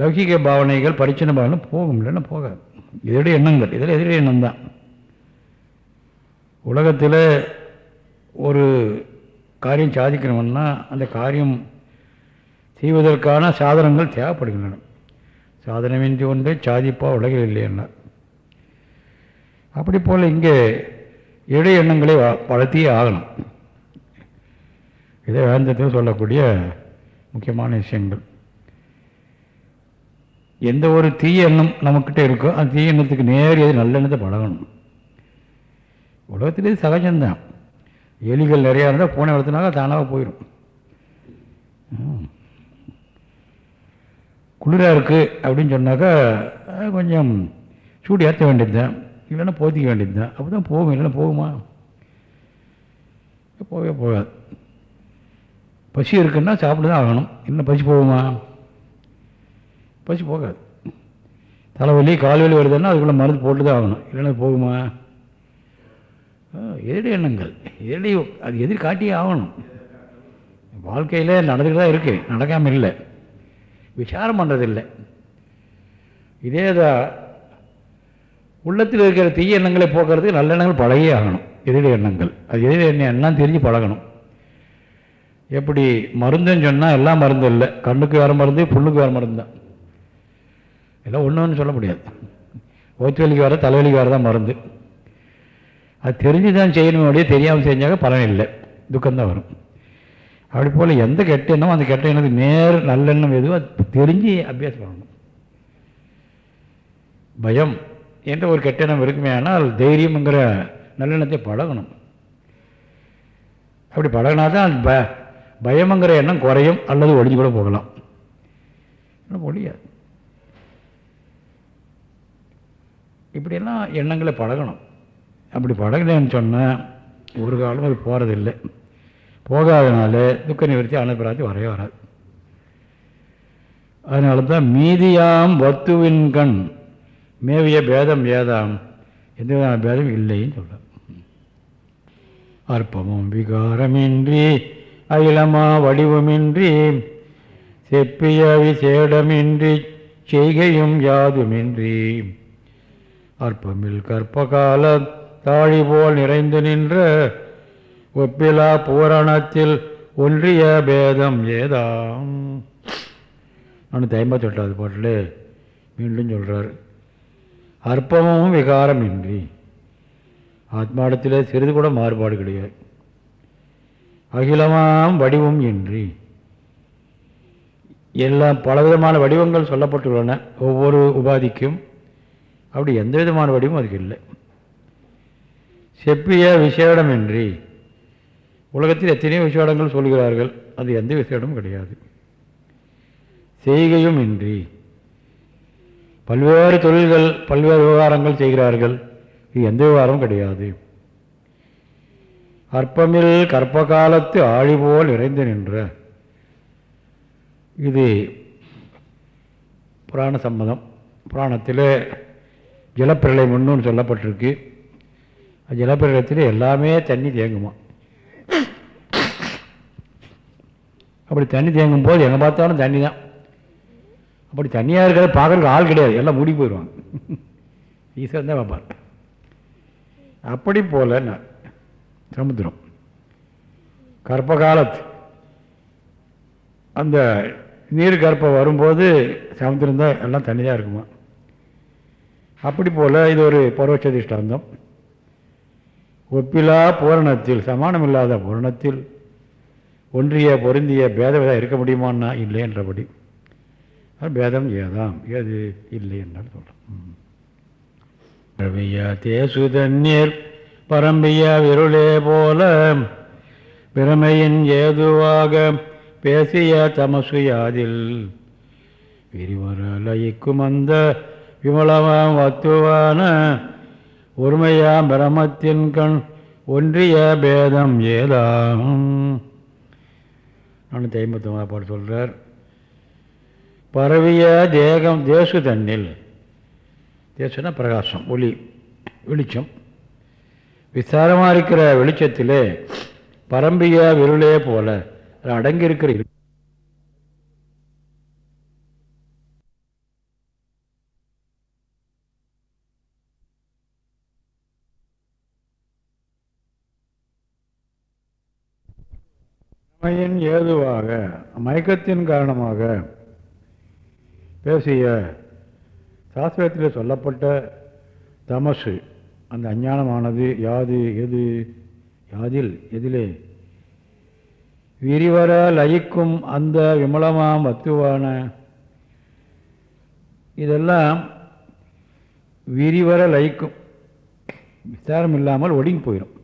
லௌகிக பாவனைகள் பரிச்சன பாவனை போகும் இல்லைன்னா போகாது. இதோடைய எண்ணங்கள் இதில் எதிரே எண்ணம் தான். உலகத்தில் ஒரு காரியம் சாதிக்கணும்னா அந்த காரியம் செய்வதற்கான சாதனங்கள் தேவைப்படுகின்றன. சாதனமின்றி ஒன்று சாதிப்பா உலகில் இல்லை அப்படி போல் இங்கே இடை எண்ணங்களை வளர்த்தியே ஆகணும். இதை வேந்தத்தில் சொல்லக்கூடிய முக்கியமான விஷயங்கள். எந்த ஒரு தீய எண்ணம் நம்மக்கிட்ட இருக்கோ அந்த தீய எண்ணத்துக்கு நேரடியாக எது நல்ல எண்ணத்தை பழகணும். உலகத்திலே சகஜம்தான். எலிகள் நிறையா இருந்தால் பூனை வளர்த்தினாக்க தானாக போயிடும் குளிராக இருக்குது அப்படின்னு சொன்னாக்கா கொஞ்சம் சூடு ஏற்ற வேண்டியது தான் இல்லைன்னா போத்திக்க வேண்டியது தான் அப்போ தான் போகும். இல்லைன்னா போகுமா? போகவே போகாது. பசி இருக்குன்னா சாப்பிட்டு தான் ஆகணும். இல்லை பசி போகுமா? பசி போகாது. தலைவலி கால்வலி வருதுன்னா அதுக்குள்ளே மருந்து போட்டு தான் ஆகணும். இல்லைன்னா போகுமா? எதிரி எண்ணங்கள். எதிரி அது எதிர் காட்டியே ஆகணும். வாழ்க்கையில் நடந்துக்கிட்டு தான் இருக்குது நடக்காமல் இல்லை. விசாரம் பண்ணுறதில்லை இதே தான் உள்ளத்தில் இருக்கிற தீய எண்ணங்களை போக்குறதுக்கு நல்ல எண்ணங்கள் பழகியே ஆகணும். எதிரி எண்ணங்கள். அது எதிரி எண்ணம் எல்லாம் தெரிஞ்சு பழகணும். எப்படி மருந்துன்னு சொன்னால் எல்லாம் மருந்து இல்லை. கண்ணுக்கு வேறு மருந்து புண்ணுக்கு வேறு மருந்து தான். எல்லாம் ஒன்று ஒன்று சொல்ல முடியாது. ஓத்து வலிக்கு வேறு தலைவலிக்கு வேறு தான் மருந்து. அது தெரிஞ்சு தான் செய்யணுமே அப்படியே தெரியாமல் செஞ்சாக்க பலன் இல்லை. துக்கம்தான் வரும். அப்படி போல் எந்த கெட்ட எண்ணமோ அந்த கெட்ட எண்ணத்துக்கு நேர் நல்லெண்ணம் எதுவோ தெரிஞ்சு அபியாசம் பண்ணணும். பயம் என்ற ஒரு கெட்ட எண்ணம் இருக்குமே ஆனால் தைரியம்ங்கிற நல்லெண்ணத்தை பழகணும். அப்படி பழகினா தான் ப பயமுங்கிற எண்ணம் குறையும் அல்லது ஒழிஞ்சு கூட போகலாம் ஒழியாது. இப்படியெல்லாம் எண்ணங்களை பழகணும். அப்படி பழகலன்னு சொன்னால் ஒரு காலம் அது போகிறதில்லை போகாதனால துக்க நிவர்த்தி அனுப்பிராத்தி வரவே வராது. அதனால தான் மீதியாம் வத்துவின் கண் மேவிய பேதம் ஏதாம் எந்த விதமான பேதம் இல்லைன்னு சொல்கிறார் அற்பமும் விகாரமின்றி அகிலமா வடிவமின்றி செப்பிய விசேடமின்றி செய்கையும் யாதுமின்றி. அற்பமில் கற்பகால தாழி போல் நிறைந்து நின்ற ஒப்பிலா பூரணத்தில் ஒன்றிய பேதம் ஏதாம். நானூற்றி ஐம்பத்தெட்டாவது பாட்டில் மீண்டும் சொல்கிறார் அற்பமும் விகாரமின்றி. ஆத்மாடத்தில் சிறிது கூட மாறுபாடு கிடையாது. அகிலமாம் வடிவம் இன்றி. எல்லாம் பலவிதமான வடிவங்கள் சொல்லப்பட்டுள்ளன. ஒவ்வொரு உபாதிக்கும் அப்படி எந்த விதமான வடிவம் அதுக்கு இல்லை. செப்பிய விசேடமின்றி. உலகத்தில் எத்தனையோ விசேடங்கள் சொல்கிறார்கள். அது எந்த விசேடமும் கிடையாது. செய்கையும் இன்றி. பல்வேறு தொழில்கள் பல்வேறு விவகாரங்கள் செய்கிறார்கள். இது எந்த விவகாரமும் கிடையாது. அற்பமில் கற்ப காலத்து ஆழிபோல் நிறைந்து நின்ற. இது புராண சம்மதம் புராணத்தில் ஜலப்பிரளை முன்னு சொல்லப்பட்டிருக்கு. ஜலப்பிரளயத்தில் எல்லாமே தண்ணி தேங்குமா? அப்படி தண்ணி தேங்கும் போது எங்கே பார்த்தாலும் தண்ணி தான் அப்படி தண்ணியாக இருக்கிறத பார்க்குறதுக்கு ஆள் கிடையாது. எல்லாம் மூடி போயிடுவாங்க. ஈஸியாக தான் பார்ப்பார். அப்படி போல நான் சமுத்திரம். கர்ப்ப காலத்து அந்த நீர் கற்பம் வரும்போது சமுத்திரம் தான் எல்லாம் தண்ணி தான் இருக்குமா? அப்படி போல் இது ஒரு பரோட்சதிஷ்டாந்தம் ஒப்பிலா பூரணத்தில் சமானமில்லாத பூரணத்தில் ஒன்றிய பொருந்திய பேதவிதம் இருக்க முடியுமான்னா இல்லை என்றபடி. பேதம் ஏதாம் ஏது இல்லை என்றால் சொல்கிறோம் ரவியா தேசு தண்ணீர் பரம்பிய விருளே போல பிரமையின் ஏதுவாக பேசிய தமசு யாதில். விரிவர லயிக்கும் அந்த விமலமாம் வத்துவான ஒருமையாம் பிரமத்தின் கண் ஒன்றிய பேதம் ஏதாகும் நானூற்றி ஐம்பத்தொம்பது பாட்டு சொல்கிறார் பரவிய தேகம் தேசு தன்னில். தேசுனா பிரகாசம் ஒளி வெளிச்சம். விசாரமாக இருக்கிற வெளிச்சத்திலே பரம்பிய விருளே போல அடங்கியிருக்கிற இரு- ஏதுவாக மயக்கத்தின் காரணமாக பேசிய சாஸ்திரத்தில் சொல்லப்பட்ட தமசு. அந்த அஞ்ஞானமானது யாது எது யாதில் எதிலே. விரிவர லயிக்கும் அந்த விமலமாம் வத்துவான. இதெல்லாம் விரிவர லயிக்கும். விசாரம் இல்லாமல் ஒடுங்கி போயிடும்.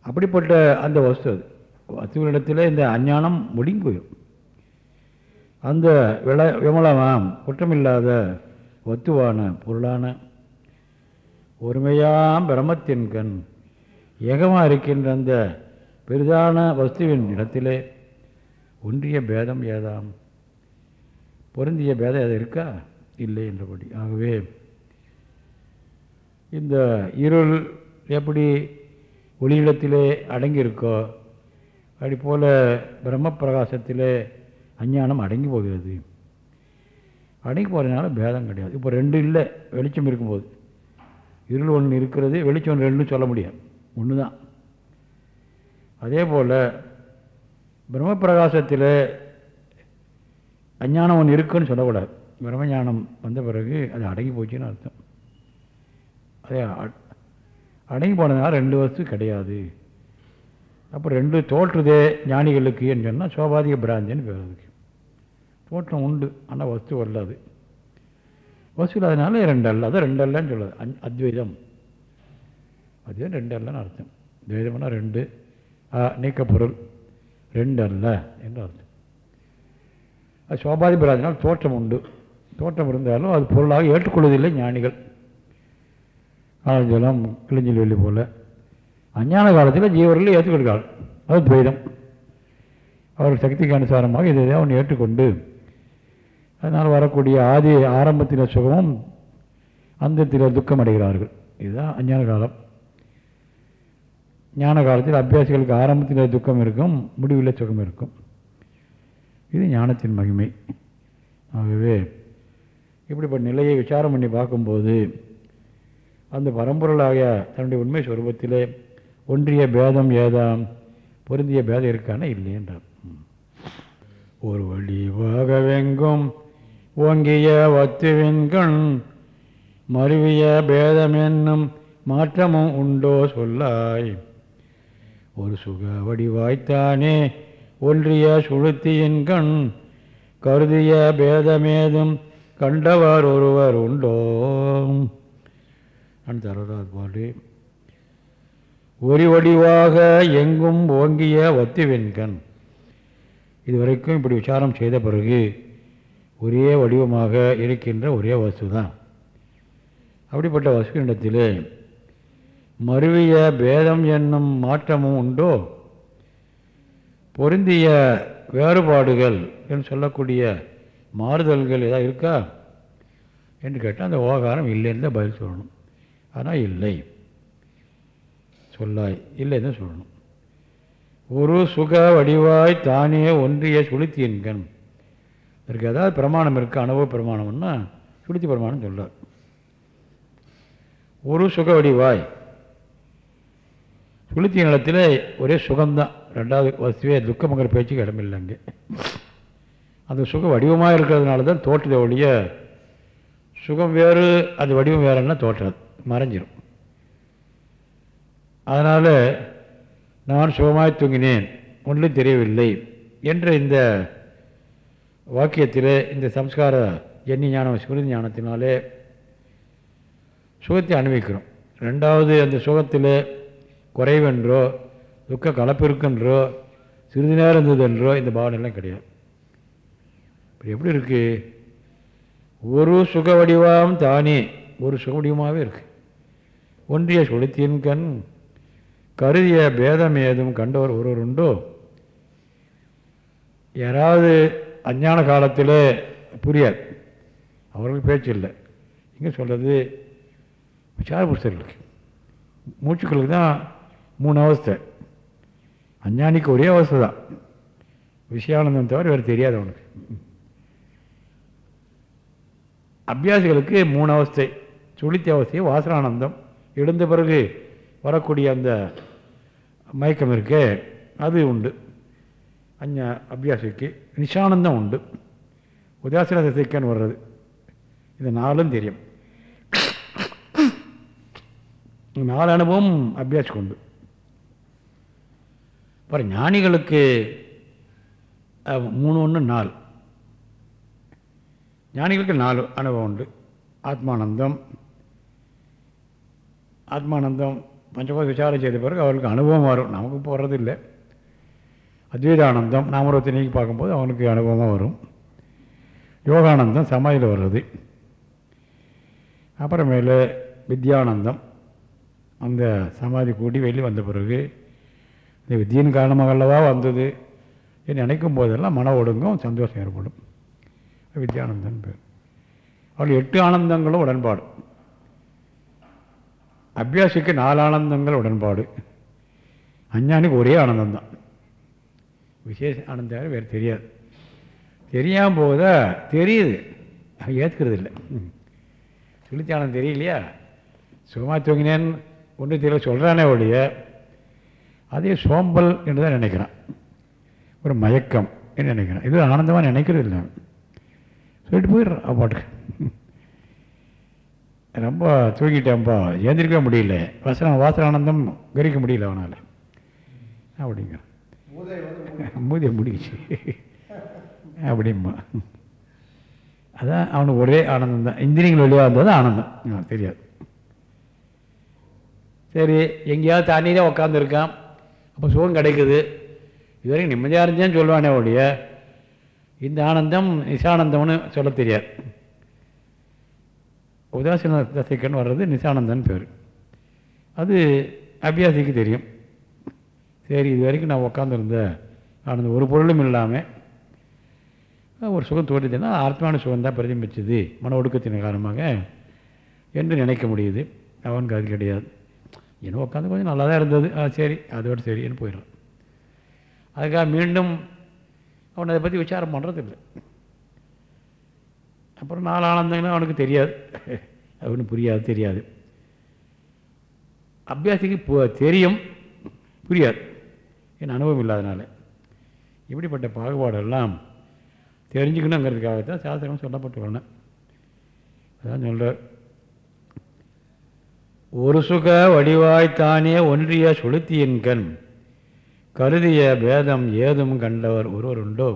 அப்படிப்பட்ட அந்த வஸ்து அது. வஸ்துவினிடத்தில் இந்த அஞ்ஞானம் ஒடுங்கி போயிடும். அந்த விள விமலமாம் குற்றமில்லாத வத்துவான பொருளான ஒருமையாம் பிரமத்தின் கண். ஏகமாக இருக்கின்ற அந்த பெரிதான வஸ்துவின் இடத்திலே ஒன்றிய பேதம் ஏதாம்? பொருந்திய பேதம் எது இருக்கா? இல்லை என்றபடி. ஆகவே இந்த இருள் எப்படி ஒளியிடத்திலே அடங்கியிருக்கோ அப்படி போல் பிரம்ம பிரகாசத்திலே அஞ்ஞானம் அடங்கி போகிறது. அடங்கி போகிறதுனால பேதம் கிடையாது. இப்போ ரெண்டு இல்லை வெளிச்சம் இருக்கும்போது. இருள் ஒன்று இருக்கிறது வெளிச்சம் ஒன்று ரெண்டுன்னு சொல்ல முடியும் ஒன்று தான் அதே போல் பிரம்ம பிரகாசத்தில் அஞ்ஞானம் ஒன்று இருக்குன்னு சொல்லக்கூடாது. பிரம்மஞானம் வந்த பிறகு அது அடங்கி போச்சுன்னு அர்த்தம். அதே அடங்கி போனதுனால ரெண்டு வஸ்து கிடையாது. அப்போ ரெண்டு தோற்றுதே ஞானிகளுக்கு என்று சொன்னால் சோபாதிக பிராந்தின்னு பேர் அதுக்கு. தோற்றம் உண்டு ஆனால் வஸ்து வரலாது வசூல் அதனால ரெண்டு அல்ல அதை ரெண்டு அல்லன்னு சொல்லுது அத்வைதம். அதுவே ரெண்டு அல்லன்னு அர்த்தம். துவைதம்னா ரெண்டு. ஆ, நீக்க பொருள் ரெண்டு அல்ல என்று அர்த்தம். அது சோபாதி பிராந்தினால் தோற்றம் உண்டு. தோற்றம் இருந்தாலும் அது பொருளாக ஏற்றுக்கொள்வதில்லை ஞானிகள். காலஞ்சலம் கிளிஞ்சல் வெள்ளி போல். அஞ்ஞான காலத்தில் ஜீவர்கள் ஏற்றுக்கொள்கிறார் அது துவைதம். அவர்கள் சக்திக்கு அனுசாரமாக இதை அவன் ஏற்றுக்கொண்டு அதனால் வரக்கூடிய ஆதி ஆரம்பத்தில் சுகமும் அந்தத்தில் துக்கம் அடைகிறார்கள் இதுதான் அஞ்ஞான காலம். ஞான காலத்தில் அபியாசிகளுக்கு ஆரம்பத்தில் துக்கம் இருக்கும் முடிவில் சுகம் இருக்கும். இது ஞானத்தின் மகிமை. ஆகவே இப்படிப்பட்ட நிலையை விசாரம் பண்ணி பார்க்கும்போது அந்த பரம்பொருளாகிய தன்னுடைய உண்மை சுரூபத்திலே ஒன்றிய பேதம் ஏதாம் பொருந்திய பேதம் இருக்கான இல்லை என்றார். ஒரு வழிவாகவெங்கும் ஓங்கிய வத்துவின்கண் மருவிய பேதமென்னும் மாற்றமும் உண்டோ சொல்லாய். ஒரு சுக வடிவாய்த்தானே ஒன்றிய சுழுத்தியின்கண் கருதிய பேதமேதும் கண்டவர் ஒருவர் உண்டோ. நான் பாடு ஒரு வடிவாக எங்கும் ஓங்கிய வத்துவின்கண் இதுவரைக்கும் இப்படி விசாரம் செய்த பிறகு ஒரே வடிவமாக இருக்கின்ற ஒரே வசு தான் அப்படிப்பட்ட வசுவினிடத்தில் மருவிய பேதம் என்னும் மாற்றமும் உண்டோ? பொருந்திய வேறுபாடுகள் என்று சொல்லக்கூடிய மாறுதல்கள் ஏதாவது இருக்கா? என்று கேட்டால் அந்த ஓகாரம் இல்லைன்னு தான் பதில் சொல்லணும். ஆனால் இல்லை. சொல்லாய் இல்லைன்னு சொல்லணும். ஒரு சுக வடிவாய் தானே ஒன்றிய சுளுத்தியன்கண் இருக்கு. ஏதாவது பிரமாணம் இருக்குது அனுபவ பிரமாணம்னா சுளுத்தி பிரமாணம் சொல்லார் ஒரு சுக வடிவாய் சுளுத்தி நிலத்தில் ஒரே சுகம்தான். ரெண்டாவது வசதியே துக்கமங்கிற பேச்சுக்கு இடமில்லை அங்கே. அந்த சுகம் வடிவமாக இருக்கிறதுனால தான் தோற்றுத ஒழிய சுகம் வேறு அது வடிவம் வேறுன்னா தோற்றாது. மறைஞ்சிடும் அதனால் நான் சுகமாய் தூங்கினேன். ஒன்றும் தெரியவில்லை. என்ற இந்த வாக்கியத்தில் இந்த சம்ஸ்கார எண்ணி ஞானம் ஸ்மிருதி ஞானத்தினாலே சுகத்தை அனுபவிக்கிறோம். ரெண்டாவது அந்த சுகத்தில் குறைவென்றோ துக்க கலப்பிருக்குன்றோ சிறிது நேரம் இருந்ததுன்றோ இந்த பாவனைலாம் கிடையாது. இப்போ எப்படி இருக்குது ஒரு சுக வடிவம் தானே ஒரு சுக வடிவமாகவே இருக்கு. ஒன்றிய சுளுத்தின் கண் கருதிய பேதம் ஏதும் கண்டவர் ஒருவர் உண்டோ யாராவது அஞ்ஞான காலத்தில் புரியாது. அவர்களுக்கு பேச்சு இல்லை இங்கே சொல்கிறது விசார புருஷர்களுக்கு மூச்சுக்களுக்கு தான் மூணு அவஸ்தை. அஞ்ஞானிக்கு ஒரே அவஸ்தை தான். விஷயானந்தம் தவிர வேறு தெரியாது அவனுக்கு. அபியாசிகளுக்கு மூணு அவஸ்தை. சுழித்த அவஸ்தை வாசனானந்தம் எழுந்த பிறகு வரக்கூடிய அந்த மயக்கம் இருக்கு. அது உண்டு. அஞ்ஞா அபியாசிக்கு நிஷானந்தம் உண்டு. உதாசீன திசைக்கன்னு வர்றது. இது நாலும் தெரியும். நாலு அனுபவம் அபியாசிக்கு உண்டு. அப்புறம் ஞானிகளுக்கு மூணு ஒன்று நாலு. ஞானிகளுக்கு நாலு அனுபவம் உண்டு. ஆத்மானந்தம். ஆத்மானந்தம் பஞ்சபோத விசாரம் செய்த பிறகு அவருக்கு அனுபவம் வரும் நமக்கு போகிறது இல்லை அத்வைதானந்தம் நாமரத்தை நீக்கி பார்க்கும்போது அவனுக்கு அனுபவமாக வரும். யோகானந்தம் சமாதியில் வர்றது. அப்புறமேல வித்யானந்தம் அந்த சமாதி கூட்டி வெளியே வந்த பிறகு இந்த வித்தியின் காரணமாக அல்லவா வந்தது என்று நினைக்கும் போதெல்லாம் மன ஒடுங்கும் சந்தோஷம் ஏற்படும். வித்யானந்தன் பேர். அவள் எட்டு ஆனந்தங்களும் உடன்பாடு. அபியாசிக்கு நாலு ஆனந்தங்கள் உடன்பாடு. அஞ்ஞானிக்கு ஒரே ஆனந்தம் தான் விசேஷ ஆனந்தம் வேறு தெரியாது. தெரியாமல் போகுதா தெரியுது. அவன் ஏற்றுக்கிறது இல்லை சுளுத்தி ஆனந்தம் தெரியலையா? சுகமாக தூங்கினேன் ஒன்றும் தெரியல சொல்கிறானே ஒழிய. அதே சோம்பல் என்று தான் நினைக்கிறான். ஒரு மயக்கம் என்று நினைக்கிறான். இது ஆனந்தமாக நினைக்கிறது இல்லை சொல்லிட்டு போயிடுறான் அப்பாட்டு ரொம்ப தூங்கிட்டேன்ப்பா ஏந்திரிக்கவே முடியல. வசனம் வாசன ஆனந்தம் கரிக்க முடியல அவனால். அப்படிங்க மூதியை முடிச்சு அப்படிம்பா அதான் அவனுக்கு ஒரே ஆனந்தம் தான். இந்திரியங்கள் வெளியாக இருந்தது ஆனந்தம். தெரியாது. சரி எங்கேயாவது தண்ணியிலே உட்காந்துருக்கான் அப்போ சுகம் கிடைக்குது. இதுவரைக்கும் நிம்மதியாக இருந்தேன்னு சொல்லுவானே ஒழிய இந்த ஆனந்தம் நிசானந்தம்னு சொல்ல தெரியாது. உதாசீன தசைக்கன் வர்றது நிசானந்தன் பேர். அது அபியாசிக்கு தெரியும். சரி இது வரைக்கும் நான் உட்காந்துருந்த ஆனந்தம் ஒரு பொருளும் இல்லாமல் ஒரு சுகம் தோன்றிதுன்னா ஆத்மான சுகம் தான் பிரதிபிச்சது மன ஒடுக்கத்தின் காரணமாக என்று நினைக்க முடியுது. அவனுக்கு அது கிடையாது. இன்னும் உட்காந்து கொஞ்சம் நல்லா தான் இருந்தது. ஆ சரி அதோடு சரின்னு போயிடுறான் அதுக்காக மீண்டும் அவன் அதை பற்றி விசாரம் பண்ணுறதில்லை அப்புறம் நாலு ஆனந்தங்கன்னா அவனுக்கு தெரியாது. அவனுக்கு புரியாது தெரியாது. அபியாசிக்கு பு- தெரியும். புரியாது. என் அனுபவம் இல்லாதனால. இப்படிப்பட்ட பாகுபாடெல்லாம் தெரிஞ்சுக்கணுங்கிறதுக்காகத்தான் சாஸ்திரம் சொல்லப்பட்டுள்ளன. அதான் சொல்கிறார் ஒரு சுக வடிவாய்த்தானே ஒன்றிய சுளுத்தியின் கண். கருதிய பேதம் ஏதும் கண்டவர் ஒருவர் உண்டோ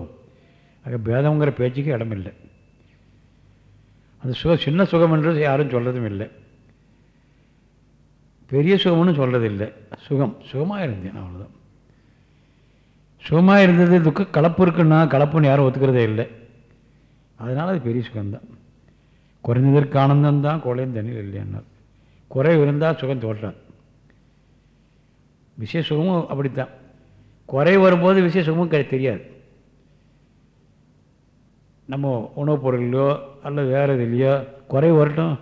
ஆக பேதம்ங்கிற பேச்சுக்கு இடமில்லை. அந்த சுகம் சின்ன சுகம் என்று யாரும் சொல்கிறதும் இல்லை பெரிய சுகம்னு சொல்கிறதில்லை சுகம் சுகமாக இருந்தேன் அவ்வளோதான் சுகமாக இருந்தது துக்க கலப்பு இருக்குன்னா கலப்புன்னு யாரும் ஒத்துக்கிறதே இல்லை. அதனால் அது பெரிய சுகம்தான். குறைந்ததற்கு ஆனந்தம் தான் குறையும் தண்ணீர் இல்லையானார் குறைவு இருந்தால் சுகம் தோற்றாது விஷய சுகமும் அப்படித்தான். குறை வரும்போது விஷய சுகமும் கிடை தெரியாது. நம்ம உணவுப் பொருள்லையோ அல்லது வேறு இதுலையோ குறை வரட்டும்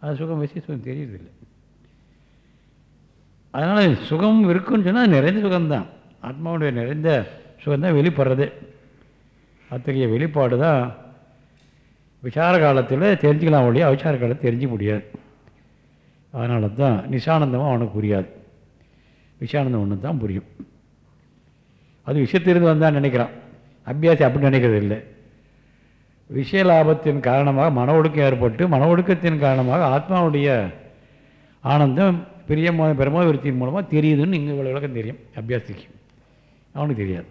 அது சுகம் விஷய சுகம் தெரியறதில்லை. அதனால் சுகம் இருக்குன்னு சொன்னால் நிறைந்த சுகம்தான். ஆத்மாவுடைய நிறைந்த சுகம்தான் வெளிப்படுறது. அத்தகைய வெளிப்பாடு தான் விசார காலத்தில் தெரிஞ்சுக்கலாம் ஒழிய அவிசார காலத்தில் தெரிஞ்சிக்க முடியாது. அதனால தான் நிசானந்தமாக அவனுக்கு புரியாது. விஷயானந்தம் ஒன்று தான் புரியும். அது விஷயத்திலிருந்து வந்தான்னு நினைக்கிறான். அபியாசி அப்படி நினைக்கிறது இல்லை. விஷய லாபத்தின் காரணமாக மன ஒடுக்கம் ஏற்பட்டு மன ஒடுக்கத்தின் காரணமாக ஆத்மாவுடைய ஆனந்தம் பிரியமான பெருமா விருத்தியின் மூலமாக தெரியுதுன்னு இங்கே இவ்வளோ விளக்கம் தெரியும். அபியாசிக்கு. அவனுக்கு தெரியாது.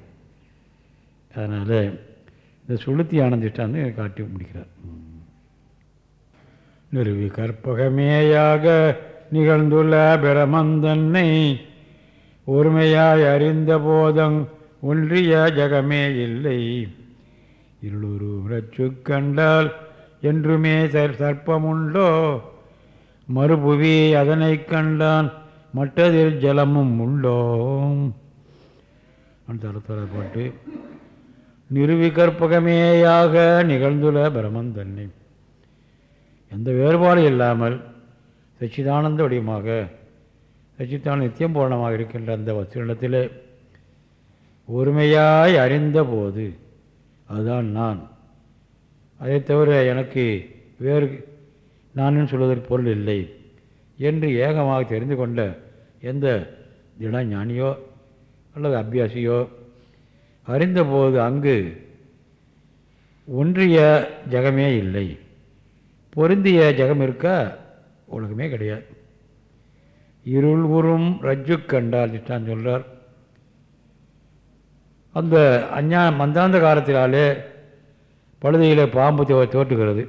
அதனால் இந்த சுளுத்தி ஆனந்திஷ்டான்னு காட்டி முடிக்கிறார். நிறுவி கற்பகமேயாக நிகழ்ந்துள்ள பிரமந்தன்னை ஒருமையாய் அறிந்த போதங் ஒன்றிய ஜகமே இல்லை. இருளுரு ரச்சு கண்டால் என்றுமே சர் சர்ப்பமுண்டோ? மறுபுவி அதனை கண்டான் மற்றதில் ஜலமும் உண்டோ? தரத்தர போட்டு நிறுவிகற்பகமேயாக நிகழ்ந்துள்ள பிரமன் தன்னை எந்த வேறுபாடும் இல்லாமல் சச்சிதானந்த வடிவமாக சச்சிதான நித்தியம் பூர்ணமாக இருக்கின்ற அந்த வஸ்துடத்திலே ஒருமையாய் அறிந்த போது அதுதான் நான். அதை தவிர எனக்கு வேறு நான் சொல்வதற்கு பொருள் இல்லை என்று ஏகமாக தெரிந்து கொண்ட எந்த திட ஞானியோ அல்லது அபியாசியோ அறிந்தபோது அங்கு ஒன்றிய ஜகமே இல்லை. பொருந்திய ஜகம் இருக்க? உலகமே கிடையாது. இருள் உறும் ரஜ்ஜு கண்டால் திட்டான் சொல்கிறார் அந்த அஞ்ஞா மந்தாந்த காலத்தினாலே பழுதையில் பாம்பு தோ தோற்றுகிறது.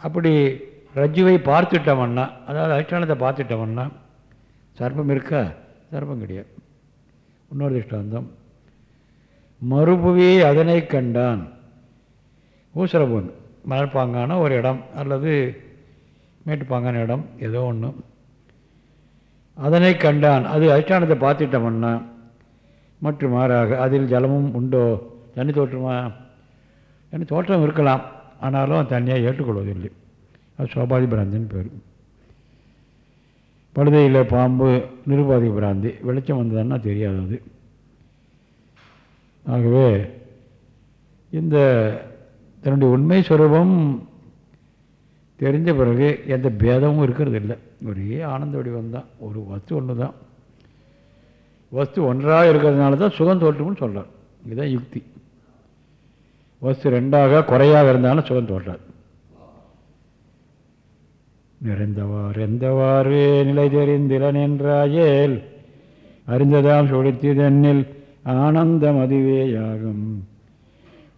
அப்படி ரஜ்ஜுவை பார்த்துட்டோம்னா அதாவது அதிஷ்டானத்தை பார்த்துட்டோம்னா சர்ப்பம் இருக்கா? சர்ப்பம் கிடையாது. இன்னொரு திஷ்டாந்தம் மறுபுவி அதனை கண்டான். ஊசரபூன் மணற்பாங்கான ஒரு இடம் அல்லது மேட்டுப்பாங்கான இடம் ஏதோ ஒன்று அதனை கண்டான். அது அதிஷ்டானத்தை பார்த்துட்டோம்னா மற்றும் மாறாக அதில் ஜலமும் உண்டோ? தண்ணி தோற்றமா? தண்ணி தோற்றம் இருக்கலாம். ஆனாலும் தண்ணியாக ஏற்றுக்கொள்வதில்லை. அது சோபாதி பிராந்தின் பேர். பழுதையில் பாம்பு நிருபாதி பிராந்தி வெளிச்சம் வந்ததுன்னா தெரியாதது ஆகவே இந்த தன்னுடைய உண்மை சுரூபம் தெரிஞ்ச பிறகு எந்த பேதமும் இருக்கிறது இல்லை ஒரே ஆனந்த வடிவம் தான். ஒரு வஸ்து ஒன்று தான் வஸ்து ஒன்றாக இருக்கிறதுனால தான் சுகம் தோற்றும்னு சொல்கிறார் இதுதான் யுக்தி. வஸ்து ரெண்டாக குறையாக இருந்தாலும் சுகம் தோற்றார். நிறைந்தவாறு எந்தவாறு நிலை தெரிந்திலன் என்றாயேல் அறிந்ததாம் சொலித்ததென்னில் ஆனந்தம் அதுவேயாகும்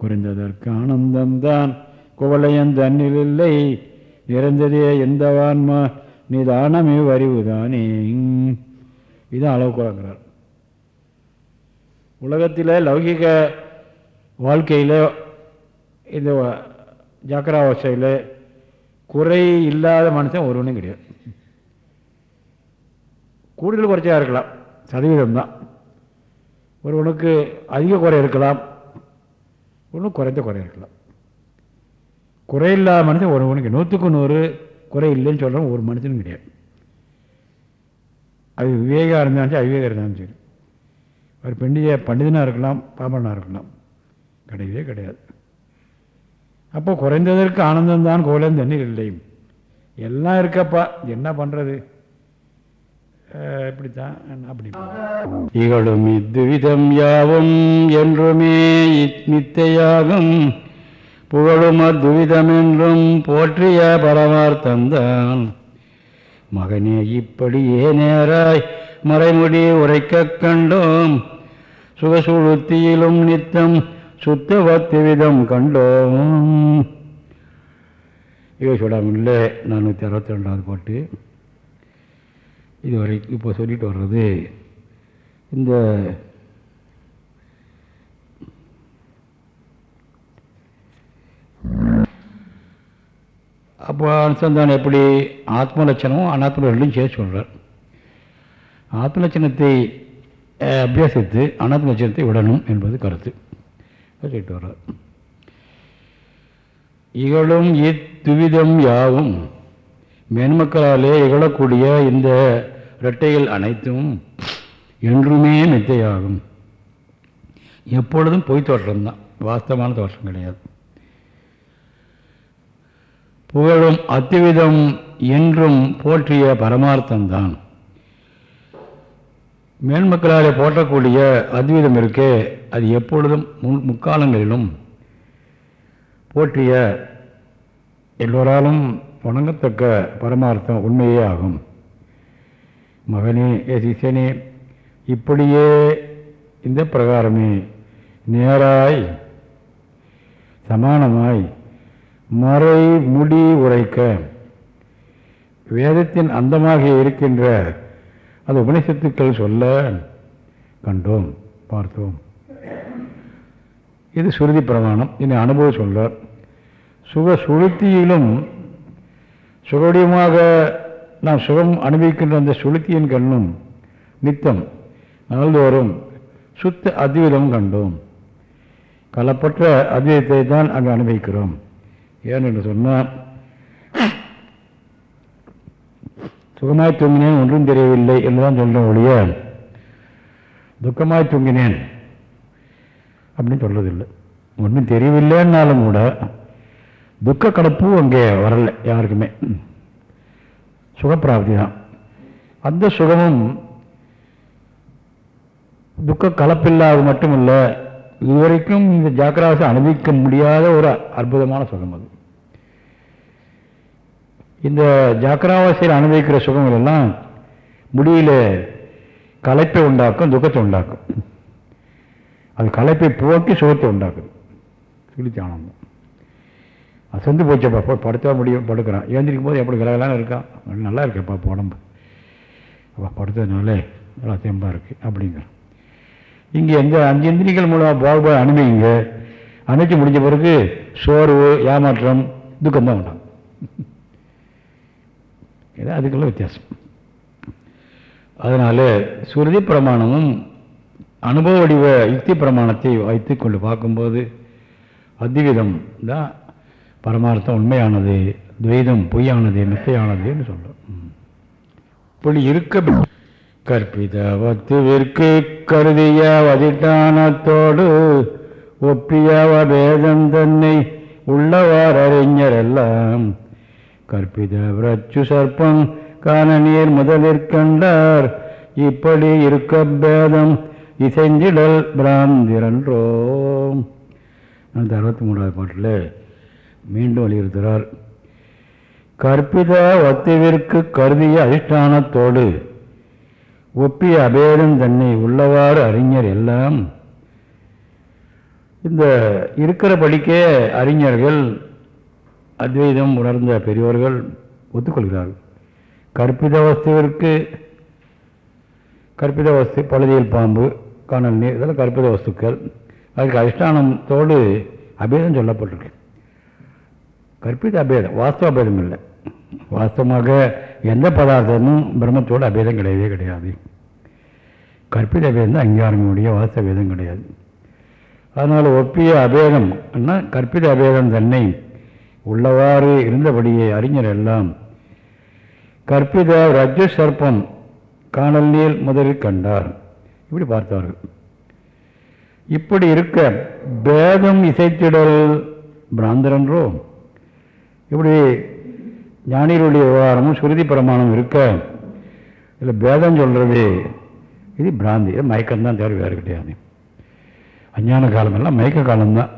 குறைந்ததற்கு ஆனந்தம்தான் குவளையன் தன்னில் இல்லை நிறைந்ததே எந்தவான்மா நிதானமே வரிவுதானே இதுதான் அளவு குறைங்கிறார் உலகத்தில் லௌகிக வாழ்க்கையில் இந்த ஜாக்கிராவசையில் குறை இல்லாத மனுஷன் ஒருவனும் கிடையாது. கூடுதல் குறைச்சா இருக்கலாம். சதவீதம் தான். ஒருவனுக்கு அதிக குறை இருக்கலாம். ஒன்று குறைந்த குறை இருக்கலாம். குறை இல்லாத மனுஷன் ஒருவனுக்கு நூற்றுக்கு நூறு குறை இல்லைன்னு சொல்கிறோம் ஒரு மனுஷனும் கிடையாது. அது விவேகம் இருந்தாலும் சரி அவிவேகம் இருந்தாலும் சரி அவர் பெண்டிய பண்டிதனாக இருக்கலாம் பாமனாக இருக்கலாம். கிடையவே கிடையாது. அப்போ குறைந்ததற்கு ஆனந்தம்தான் கோலம் தண்ணீர் இல்லை. எல்லாம் இருக்கப்பா என்ன பண்ணுறது இப்படித்தான் அப்படி. இகழும் இத்துவிதம் யாவும் என்றுமே நித்தையாகும் புகழும் அத்துவிதம் என்றும் போற்றிய பரமார்த்தந்தான். மகனே இப்படியே நேராய் மறைமுடி உரைக்கக் கண்டோம். சுகசுழுத்தியிலும் நித்தம் சுத்தவத்திவிதம் கண்டோம். யோசிடாமில்ல நானூற்றி அறுபத்தி ரெண்டாவது பாட்டு. இதுவரை இப்போ சொல்லிட்டு வர்றது இந்த அப்போ அனுசந்தானம் எப்படி ஆத்ம லட்சணமும் அனாத்ம ரெண்டும் சேர்த்து சொல்கிறார் ஆத்ம லட்சணத்தை அபியாசித்து அனாத்ம லட்சணத்தை விடணும் என்பது கருத்து. சொல்லிட்டு வர்றார் இகழும் இத்துவிதம் யாவும் மென்மக்களாலே இகழக்கூடிய இந்த இரட்டைகள் அனைத்தும் என்றுமே மித்தையாகும் எப்பொழுதும் பொய் தோற்றம்தான். வாஸ்தவமான தோற்றம் கிடையாது. புகழும் அத்துவிதம் என்றும் போற்றிய பரமார்த்தம்தான். மேன்மக்களாலே போற்றக்கூடிய அத்விதம் இருக்கே அது எப்பொழுதும் முன் முக்காலங்களிலும் போற்றிய எல்லோராலும் வணங்கத்தக்க பரமார்த்தம் உண்மையே ஆகும். மகனே ஏ சிஷனே இப்படியே இந்த பிரகாரமே நேராய் சமானமாய் மறை முடி உரைக்க வேதத்தின் அந்தமாக இருக்கின்ற அது உபனிஷத்துக்கள் சொல்ல கண்டோம் பார்த்தோம். இது சுருதி பிரமாணம் இனி அனுபவம் சொல்றார் சுக சுளுத்தியிலும் சுகடியமாக நாம் சுகம் அனுபவிக்கின்ற அந்த சுளுத்தியின் கண்ணும் நித்தம் நாள்தோறும் சுத்த அத்வைதம் கண்டோம். கலப்பற்ற அத்வைதத்தை தான் அங்கே அனுபவிக்கிறோம். ஏன் என்று சொன்னால் சுகமாய் தூங்கினேன் ஒன்றும் தெரியவில்லை என்றுதான் சொல்கிறேன் ஒழிய துக்கமாய் தூங்கினேன் அப்படின்னு சொல்கிறதில்லை ஒன்றும் தெரியவில்லைன்னாலும் கூட துக்க கலப்பும் அங்கே வரலை யாருக்குமே. சுகப்பிராப்தி தான். அந்த சுகமும் துக்க கலப்பில்லாது மட்டுமல்ல இதுவரைக்கும் இந்த ஜாக்கிராசை அனுபவிக்க முடியாத ஒரு அற்புதமான சுகம் அது. ஜாக்கிராவாசியில் அனுபவிக்கிற சுகங்கள் எல்லாம் முடியல கலைப்பை உண்டாக்கும் துக்கத்தை உண்டாக்கும். அது கலைப்பை போக்கி சுகத்தை உண்டாக்குது. சுழித்தி ஆனந்தம் செந்து போச்சப்பா படுத்தா முடியும் படுக்கிறான். ஏந்திரிக்கும் போது எப்படி கலகலான்னு இருக்கான் நல்லா இருக்கேப்பா உடம்பு. அப்பா படுத்ததுனால நல்லா தெம்பாக இருக்குது அப்படிங்கிற இங்கே எந்த அஞ்சு இந்திரிகள் மூலமாக பாகுபாடு அனுபவிங்க. அனுப்பிச்சு முடிஞ்ச பிறகு சோர்வு ஏமாற்றம் துக்கம்தான் உண்டாகும். இது அதுக்குள்ள வித்தியாசம். அதனால் சுருதி பிரமாணமும் அனுபவ வடிவ யுக்தி பிரமாணத்தை வைத்து கொண்டு பார்க்கும்போது அத்விதம் தான் பரமார்த்தம் உண்மையானது துவைதம் பொய்யானது மித்தையானதுன்னு சொல்கிறோம் இப்படி இருக்க கற்பிதவத்துவிற்கு கருதிய வதிட்டானத்தோடு ஒப்பியவ பேதம் தன்னை உள்ளவார் அறிஞரெல்லாம் கற்பித விரச்சு சர்ப்பம் காண நீர் முதலிற்கண்டார் இப்படி இருக்க பேதம் இசைந்திடல் பிராந்திரன்றோம். அந்த அறுபத்தி மூன்றாவது பாட்டில் மீண்டும் வலியுறுத்துகிறார். கற்பித வத்துவிற்கு கருதிய அதிஷ்டானத்தோடு ஒப்பிய அபேதம் தன்னை உள்ளவாறு அறிஞர் எல்லாம். இந்த இருக்கிறபடிக்கே அறிஞர்கள் அத்வைதம் உணர்ந்த பெரியோர்கள் ஒத்துக்கொள்கிறார்கள். கற்பித வஸ்துவிற்கு கற்பித வஸ்து பழுதியில் பாம்பு காணல் நீர் இதெல்லாம் கற்பித வஸ்துக்கள். அதுக்கு அதிஷ்டானத்தோடு அபேதம் சொல்லப்பட்டிருக்கு. கற்பித அபேதம் வாஸ்தவ அபேதம் இல்லை. வாஸ்தவமாக எந்த பதார்த்தமும் பிரம்மத்தோடு அபேதம் கிடையவே கிடையாது. கற்பித அபேதம் தான் அங்கீகாரமுடைய வாஸ்தவ வேதம் கிடையாது. அதனால் ஒப்பிய அபேதம் கற்பித அபேதம் தன்னை உள்ளவாறு இருந்தபடியே அறிஞர் எல்லாம் கற்பித ரஜ சர்ப்பம் காணல் நீர் முதலில் கண்டார். இப்படி பார்த்தார்கள். இப்படி இருக்க பேதம் இசைத்திடல் பிராந்தரன்றோ? இப்படி ஞானிகளுடைய விவகாரமும் சுருதி பிரமாணம் இருக்க? இதில் பேதம் சொல்கிறது இது பிராந்தி மயக்கம்தான் தேர்வு வேறு கிடையாது. அஞ்ஞான காலமெல்லாம் மயக்க காலம்தான்.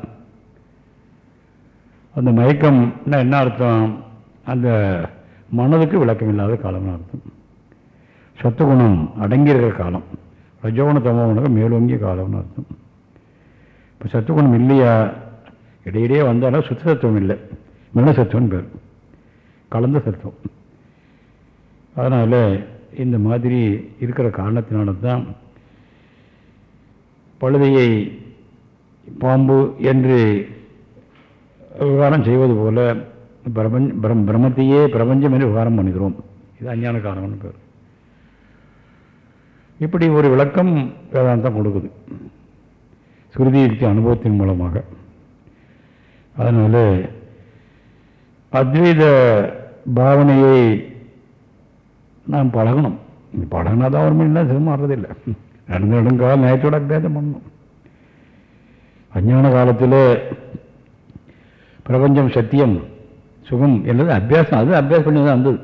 அந்த மயக்கம்னா என்ன அர்த்தம்? அந்த மனதுக்கு விளக்கம் இல்லாத காலம்னு அர்த்தம். சத்துகுணம் அடங்கியிருக்கிற காலம். ரஜோகுண தமோகுணம் மேலோங்கிய காலம்னு அர்த்தம். இப்போ சத்துகுணம் இல்லையா? இடையிடையே வந்தாலும் சுத்த சத்துவம் இல்லை. மின்ன சத்துவம்னு பேர் கலந்த சத்துவம். அதனால் இந்த மாதிரி இருக்கிற காரணத்தினால தான் பழுதையை பாம்பு என்று விவகாரம் செய்வது போல பிரபஞ்ச பிரம் பிரம்மத்தையே பிரபஞ்சம் என்று விவகாரம் பண்ணுகிறோம் இது அஞ்ஞான காரணம்னு பேர். இப்படி ஒரு விளக்கம் வேதாந்தம் கொடுக்குது. சுருதி யுக்தி அனுபவத்தின் மூலமாக. அதனால் அத்வைத பாவனையை நாம் பழகணும். பழகினா தான் ஒரு மணி நேரம் சிரமம் வர்றதில்லை நடந்து நடுங்கால் நேரத்தோட அபியாசம் பண்ணணும். அஞ்ஞான காலத்தில் பிரபஞ்சம் சத்தியம் சுகம் என்பது அபியாசம். அது அபியாசம் பண்ணி தான் வந்தது.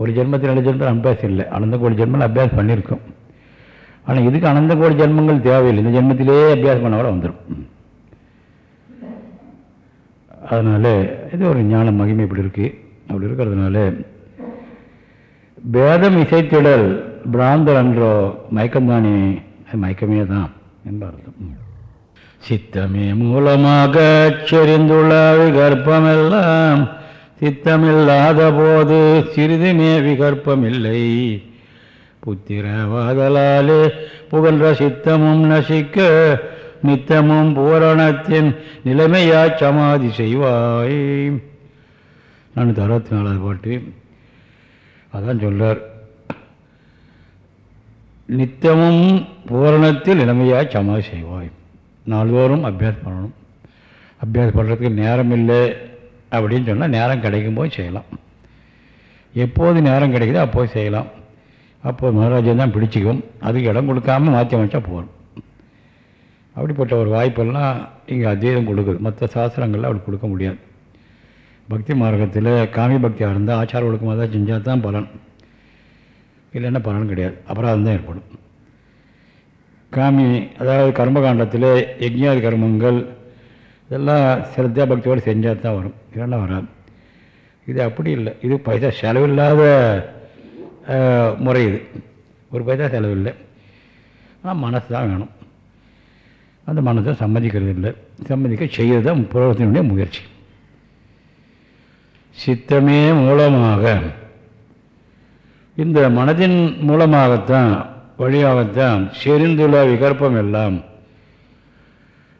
ஒரு ஜென்மத்தில் ரெண்டு ஜென்மத்தில் அபியாசம் இல்லை. அனந்த கோடி ஜென்மங்கள் அபியாசம் பண்ணியிருக்கோம். ஆனால் இதுக்கு அனந்த கோடி ஜென்மங்கள் தேவையில்லை. இந்த ஜென்மத்திலே அபியாசம் பண்ண கூட வந்துடும் அதனால் இது ஒரு ஞான மகிமை இப்படி இருக்குது அப்படி இருக்கிறதுனால பேதம் இசைத்திடல் பிராந்தர் அன்றோ மயக்கம்தானே? அது மயக்கமே தான் என்ப அர்த்தம். சித்தமே மூலமாக செறிந்துள்ள விகற்பமெல்லாம் சித்தமில்லாத போது சிறிதுமே விகற்பமில்லை. புத்திரவாதலாலே புகழ்ற சித்தமும் நசிக்க நித்தமும் பூரணத்தின் நிலைமையா சமாதி செய்வாய். நான் அறுபத்தி நாலாவது பாட்டு. அதான் சொல்றார். நித்தமும் பூரணத்தில் நிலைமையா சமாதி செய்வாய். நாள்தோறும் அபியாசம் பண்ணணும். அபியாசம் பண்ணுறதுக்கு நேரம் இல்லை அப்படின்னு சொன்னால் நேரம் கிடைக்கும் போது செய்யலாம். எப்போது நேரம் கிடைக்குதோ அப்போது செய்யலாம். அப்போது மகாராஜன் தான் பிடிச்சிக்கும். அதுக்கு இடம் கொடுக்காம மாற்றி அமைச்சா போகணும் அப்படிப்பட்ட ஒரு வாய்ப்பெல்லாம் இங்கே அத்வைதம் கொடுக்குது. மற்ற சாஸ்திரங்களில் அப்படி கொடுக்க முடியாது. பக்தி மார்க்கத்தில் காமி பக்தியாக இருந்தால் ஆச்சார ஒழுக்கமாக தான் செஞ்சால் தான் பலன். இல்லைன்னா பலன் கிடையாது. அபராதம் தான் ஏற்படும். காமி அதாவது கர்மகாண்டத்தில் யஜ்யாதி கர்மங்கள் இதெல்லாம் சிரத்தா பக்தியோடு செஞ்சால் தான் வரும். இதெல்லாம் வராது. இது அப்படி இல்லை. இது பைசா செலவில்லாத முறை இது. ஒரு பைசா செலவில்லை. ஆனால் மனசு தான் வேணும். அந்த மனசை சம்மதிக்கிறது இல்லை சம்மதிக்க செய்கிறது தான் புரோகத்தினுடைய முயற்சி. சித்தமே மூலமாக. இந்த மனதின் மூலமாகத்தான் வழியாகத்தான் செறிந்துள்ள விகற்பம் எல்லாம்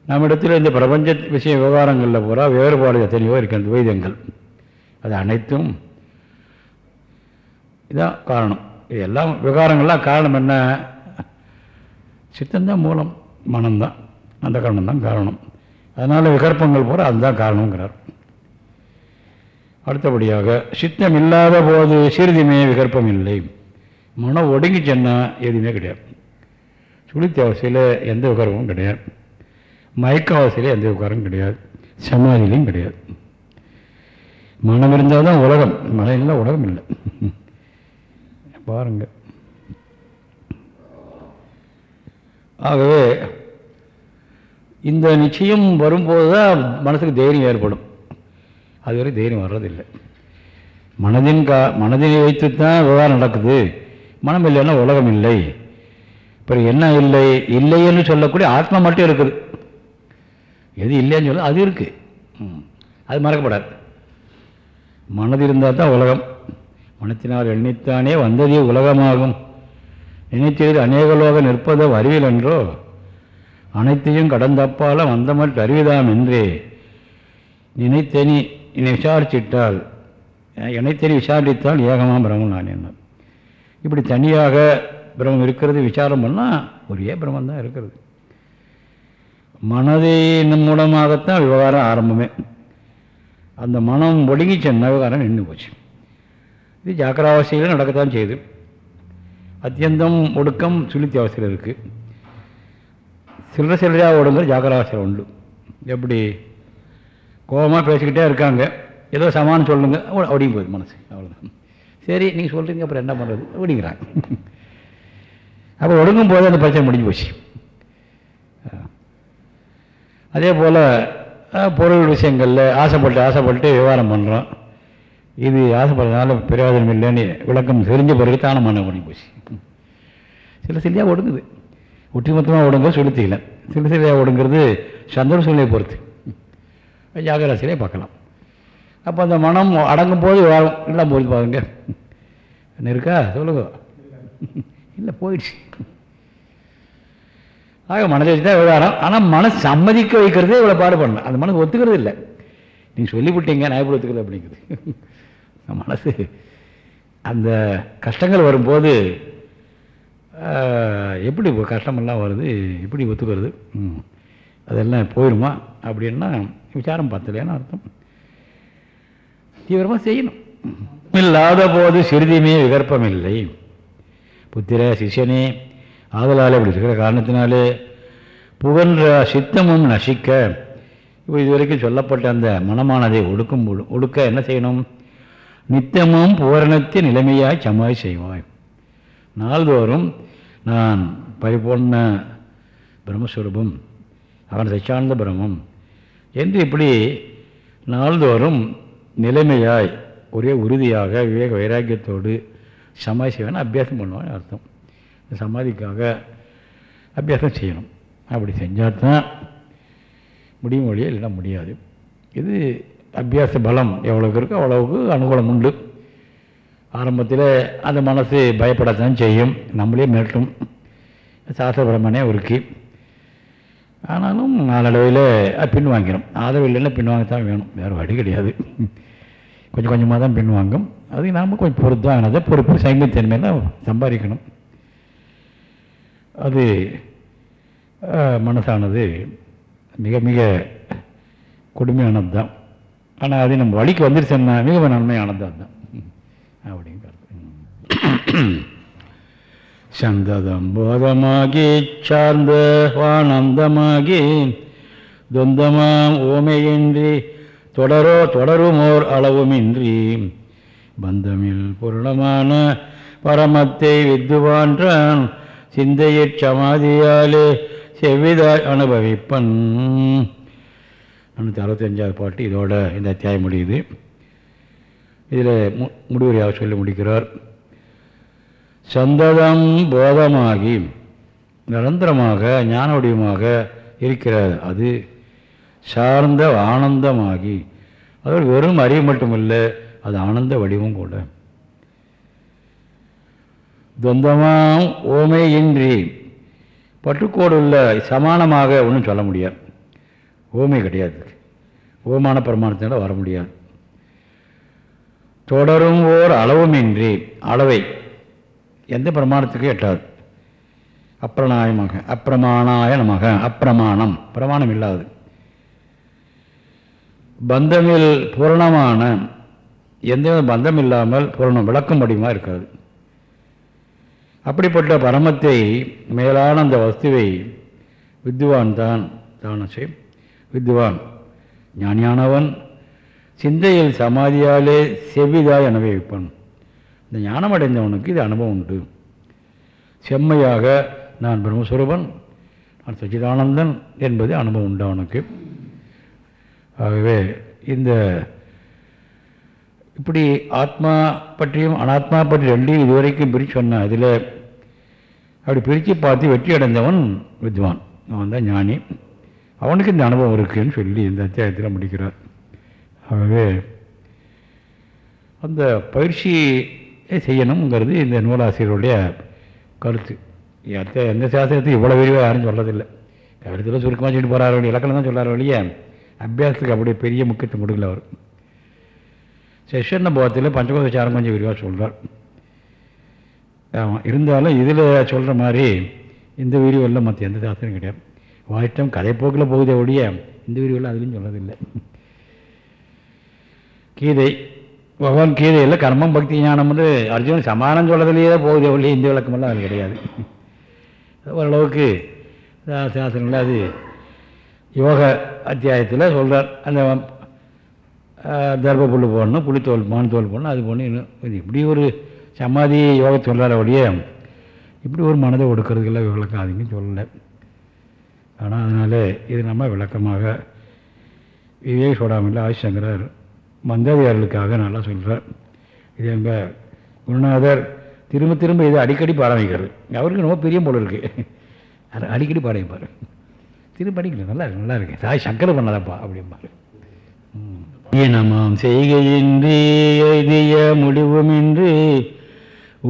நம்மிடத்தில் இந்த பிரபஞ்ச விஷய விவகாரங்களில் பூரா வேறுபாடு எத்தனையோ இருக்கின்ற துவைதங்கள். அது அனைத்தும் இதான் காரணம். இது எல்லாம் விவகாரங்கள்லாம் காரணம் என்ன? சித்தந்தான் மூலம் மனம்தான் அந்த காரணம் தான் காரணம். அதனால் விகற்பங்கள் பூரா அதுதான் காரணங்கிறார் அடுத்தபடியாக சித்தம் இல்லாத போது சிறிதுமே விகற்பம் இல்லை. மனம் ஒடுங்கி எதுவுமே கிடையாது. சுளுத்தி அவசியில் எந்த விகாரமும் கிடையாது. மயக்க அவசியில் எந்த உட்காரமும் கிடையாது. சமாதியிலையும் கிடையாது. மனம் இருந்தால் தான் உலகம். மனம் இல்லை உலகம் இல்லை. பாருங்க. ஆகவே இந்த நிச்சயம் வரும்போது தான் மனசுக்கு தைரியம் ஏற்படும். அதுவரை தைரியம் வர்றதில்லை. மனதின் கா மனதினை வைத்துத்தான் விவகாரம் நடக்குது. மனம் இல்லைன்னா உலகம் இல்லை அப்புறம் என்ன இல்லை? இல்லைன்னு சொல்லக்கூடிய ஆத்மா மட்டும் இருக்குது. எது இல்லைன்னு சொல்ல அது இருக்குது அது மறக்கப்படாது. மனது இருந்தால் தான் உலகம். மனத்தினால் எண்ணித்தானே வந்ததே உலகமாகும். நினைத்தது லோகம் நிற்பதோ அறிவியல் என்றோ அனைத்தையும் கடந்தப்பால வந்தமற்ற அறிவிதாம் என்றே நினைத்தனி என்னை விசாரிச்சிட்டால் இணைத்தனி விசாரித்தால் ஏகமாக பிரம்மன் நான் என்ன இப்படி தனியாக பிரம்மம் இருக்கிறது விசாரம் பண்ணால் ஒரே பிரம்மம் தான் இருக்கிறது மனதின் மூலமாகத்தான் விவகாரம் ஆரம்பமே. அந்த மனம் ஒடுங்கி சென்ன விவகாரம் நின்று போச்சு. இது ஜாக்கிராவசையில் நடக்கத்தான் செய்யுது. அத்தியந்தம் ஒடுக்கம் சுளுத்தி அவசியம் இருக்குது சில்லற சில்லறையாக ஒடுங்கிற ஜாக்கிராவஸ்தையில் உண்டு. எப்படி? கோபமாக பேசிக்கிட்டே இருக்காங்க. ஏதோ சமானம் சொல்லுங்க. ஒடுங்கி போகுது மனசு. அவ்வளோதான் சரி நீங்கள் சொல்கிறீங்க அப்புறம் என்ன பண்ணுறது ஒடுங்கிறாங்க அப்போ ஒடுங்கும் போது அந்த பிரச்சனை முடிஞ்சு போச்சு. அதே போல் பொருள் விஷயங்களில் ஆசைப்பட்டு ஆசைப்பட்டு விவகாரம் பண்ணுறோம் இது ஆசைப்படுறதுனால பிரயோஜனம் இல்லைன்னு விளக்கம் தெரிஞ்ச பிறகு தானம் பண்ண முடிஞ்சு போச்சு. சில சிலையாக ஒடுங்குது. ஒட்டுமொத்தமாக ஒடுங்க செலுத்திக்கல சில சிலையாக ஒடுங்கிறது சந்தோஷ சூழ்நிலையை பொறுத்து. ஜாகராசிலே பார்க்கலாம். அப்போ அந்த மனம் அடங்கும் போது வரும் எல்லாம் போய் பாருங்க. என்ன இருக்கா? சொல்லுங்க. இல்லை போயிடுச்சு. ஆக மனதை வச்சு தான் விவகாரம் ஆனால் மனசு சம்மதிக்க வைக்கிறதே இவ்வளோ பாடுபடணும். அந்த மனசு ஒத்துக்கிறது இல்லை. நீங்கள் சொல்லிவிட்டீங்க நான் எப்படி ஒத்துக்கிறது அப்படிங்கிறது மனசு அந்த கஷ்டங்கள் வரும்போது எப்படி கஷ்டமெல்லாம் வருது எப்படி ஒத்துக்கிறது? அதெல்லாம் போயிடுமா அப்படின்னா விசாரம் பார்த்தலையான அர்த்தம். தீவிரமாக செய்யணும். இல்லாத போது சிறிதுமே விகற்பமில்லை. புத்திர சிஷ்யனே ஆதலால் இப்படி இருக்கிற காரணத்தினாலே புகன்ற சித்தமும் நசிக்க இப்போ இதுவரைக்கும் சொல்லப்பட்ட அந்த மனமானதை ஒடுக்கும் ஒடுக்க என்ன செய்யணும்? நித்தமும் பூரணத்தை நிலைமையாய் சமாய் செய்வாய். நாள்தோறும் நான் பரிபூர்ண பிரம்மஸ்வரூபம் அவன் சச்சானந்த பிரம்மம் என்று இப்படி நாள்தோறும் நிலைமையாய் ஒரே உறுதியாக விவேக வைராக்கியத்தோடு சமாதி செய்வேன் அபியாசம் பண்ணுவான்னு அர்த்தம். இந்த சமாதிக்காக அபியாசம் செய்யணும். அப்படி செஞ்சால் தான் முடியும் வழியே இல்லைனா முடியாது. இது அபியாச பலம் எவ்வளவுக்கு இருக்கோ அவ்வளவுக்கு அனுகூலம் உண்டு. ஆரம்பத்தில் அந்த மனசு பயப்படத்தான் செய்யும். நம்மளே மிரட்டும். சாஸ்திர பிரம்மனே இருக்கு ஆனாலும் நாளடைவில் பின் வாங்கிடும் ஆதரவு இல்லைன்னா பின் வாங்கத்தான் வேணும். வேறு வழி கிடையாது. கொஞ்சம் கொஞ்சமாக தான் பெண் வாங்கும் அது நாம் கொஞ்சம் பொறுத்து வாங்கினதை பொறுப்பு சைமித்தன்மையில் சம்பாதிக்கணும். அது மனசானது மிக மிக கொடுமையானது தான் ஆனால் அது நம்ம வழிக்கு வந்துருச்சுன்னா மிக நன்மையானது அதுதான். அப்படிங்கிறது. சந்ததம் போதமாகி சார்ந்த வானந்தமாகி துந்தமாம் ஓமையின்றி தொடரோ தொடருமோர் அளவுமின்றி. பந்தமில் பூர்ணமான பரமத்தை வித்துவான்றான். சிந்தையிற் சமாதியாலே செவ்விதாய் அனுபவிப்பன். நானூற்றி அறுபத்தஞ்சாவது பாட்டு இதோட இந்த அத்தியாயம் முடியுது. இதில் மு முடிவுரையாக சொல்லி முடிக்கிறார். சந்ததம் போதமாகி நிரந்தரமாக ஞான வடிவமாக இருக்கிற அது சார்ந்த ஆனந்தமாகி அது வெறும் அறிவு மட்டுமில்லை அது ஆனந்த வடிவம் கூட. தொந்தமாம் ஓமை இன்றி பட்டுக்கோடு உள்ள சமானமாக ஒன்றும் சொல்ல முடியாது. ஓமை கிடையாது. ஓமான பிரமாணத்தினால் வர முடியாது. தொடரும் ஓர் அளவுமின்றி அளவை எந்த பிரமாணத்துக்கும் எட்டாது. அப்பிரணாயமாக அப்பிரமாணாய நமக அப்பிரமாணம் பிரமாணம் இல்லாது. பந்தமில் பூரணமான எந்த பந்தம் இல்லாமல் பூரணம் விளக்கம் முடியுமா இருக்காது. அப்படிப்பட்ட பரமத்தை மேலான அந்த வஸ்துவை வித்வான் தான் தானசை வித்வான் ஞானியானவன் சிந்தையில் சமாதியாலே செவ்விதாய் அனுபவிப்பான் இந்த ஞானம் அடைந்தவனுக்கு இது அனுபவம் உண்டு. செம்மையாக நான் பிரம்மஸ்வரூபன் நான் சச்சிதானந்தன் என்பது அனுபவம் உண்டு அவனுக்கு. ஆகவே இந்த இப்படி ஆத்மா பற்றியும் அனாத்மா பற்றி ரெண்டையும் இதுவரைக்கும் பிரித்து சொன்னேன் அதில் அப்படி பிரித்து பார்த்து வெற்றி அடைந்தவன் வித்வான். அவன் தான் ஞானி. அவனுக்கு இந்த அனுபவம் இருக்குன்னு சொல்லி இந்த அத்தியாயத்தில் முடிக்கிறார். ஆகவே அந்த பயிற்சி செய்யணுங்கிறது இந்த நூலாசிரியருடைய கருத்து. எத்த எந்த சாஸ்திரத்தையும் இவ்வளோ விரிவாக யாரும் சொல்லதில்லை. கருத்தில் சுருக்கமாக சொல்லிட்டு போகிறார் வழி இலக்கணம் தான் சொல்கிறார் வழியே அபியாசத்துக்கு அப்படி பெரிய முக்கியத்துவம் கொடுக்கல அவர். செஷன்ன போகத்தில் பஞ்சகோசாரம் கொஞ்சம் விரிவாக சொல்கிறார் ஆமாம் இருந்தாலும் இதில் சொல்கிற மாதிரி இந்த விரிவெல்லாம் மற்ற எந்த சாஸ்திரம் கிடையாது. வாய்ட்டம் கதைப்போக்கில் போகுதே ஒழிய இந்த விரிவெல்லாம் அதுலேயும் சொல்கிறதில்லை கீதை பகவான் கீதையில் கர்மம் பக்தி ஞானம் வந்து அர்ஜுனன் சமானம் சொல்லதுலேயே தான் போகுதே ஒழிய இந்த விளக்கமெல்லாம் அது கிடையாது. ஓரளவுக்கு சா- சாஸ்திரங்கள் அது யோக அத்தியாயத்தில் சொல்கிறார் அந்த தர்ப புல் போடணும் புளித்தோல் மான் தோல் போடணும் அது போடணும் இன்னும் இப்படி ஒரு சமாதி யோகத்தை சொல்கிறார ஒழிய இப்படி ஒரு மனதை ஒடுக்கிறதுக்கெல்லாம் விளக்கம் அதிகம் சொல்லலை. ஆனால் அதனால் இது நம்ம விளக்கமாக விவேக சோடாமல் ஆதிசங்கரர் மந்தாதிகாரிகளுக்காக நல்லா சொல்கிறார் இது எங்கள் குருநாதர் திரும்ப திரும்ப இதை அடிக்கடி பாராமிக்கிறது அவருக்கு ரொம்ப பெரிய போல இருக்குது அதை அடிக்கடி பாராமிப்பார். திரும்ப அடிக்கல நல்லா இருக்கு நல்லா இருக்கு சாய் சங்கர பண்ணதாப்பா அப்படிம்பாரு ஈனமாம் செய்கையின்றி எழுதிய முடிவுமின்றி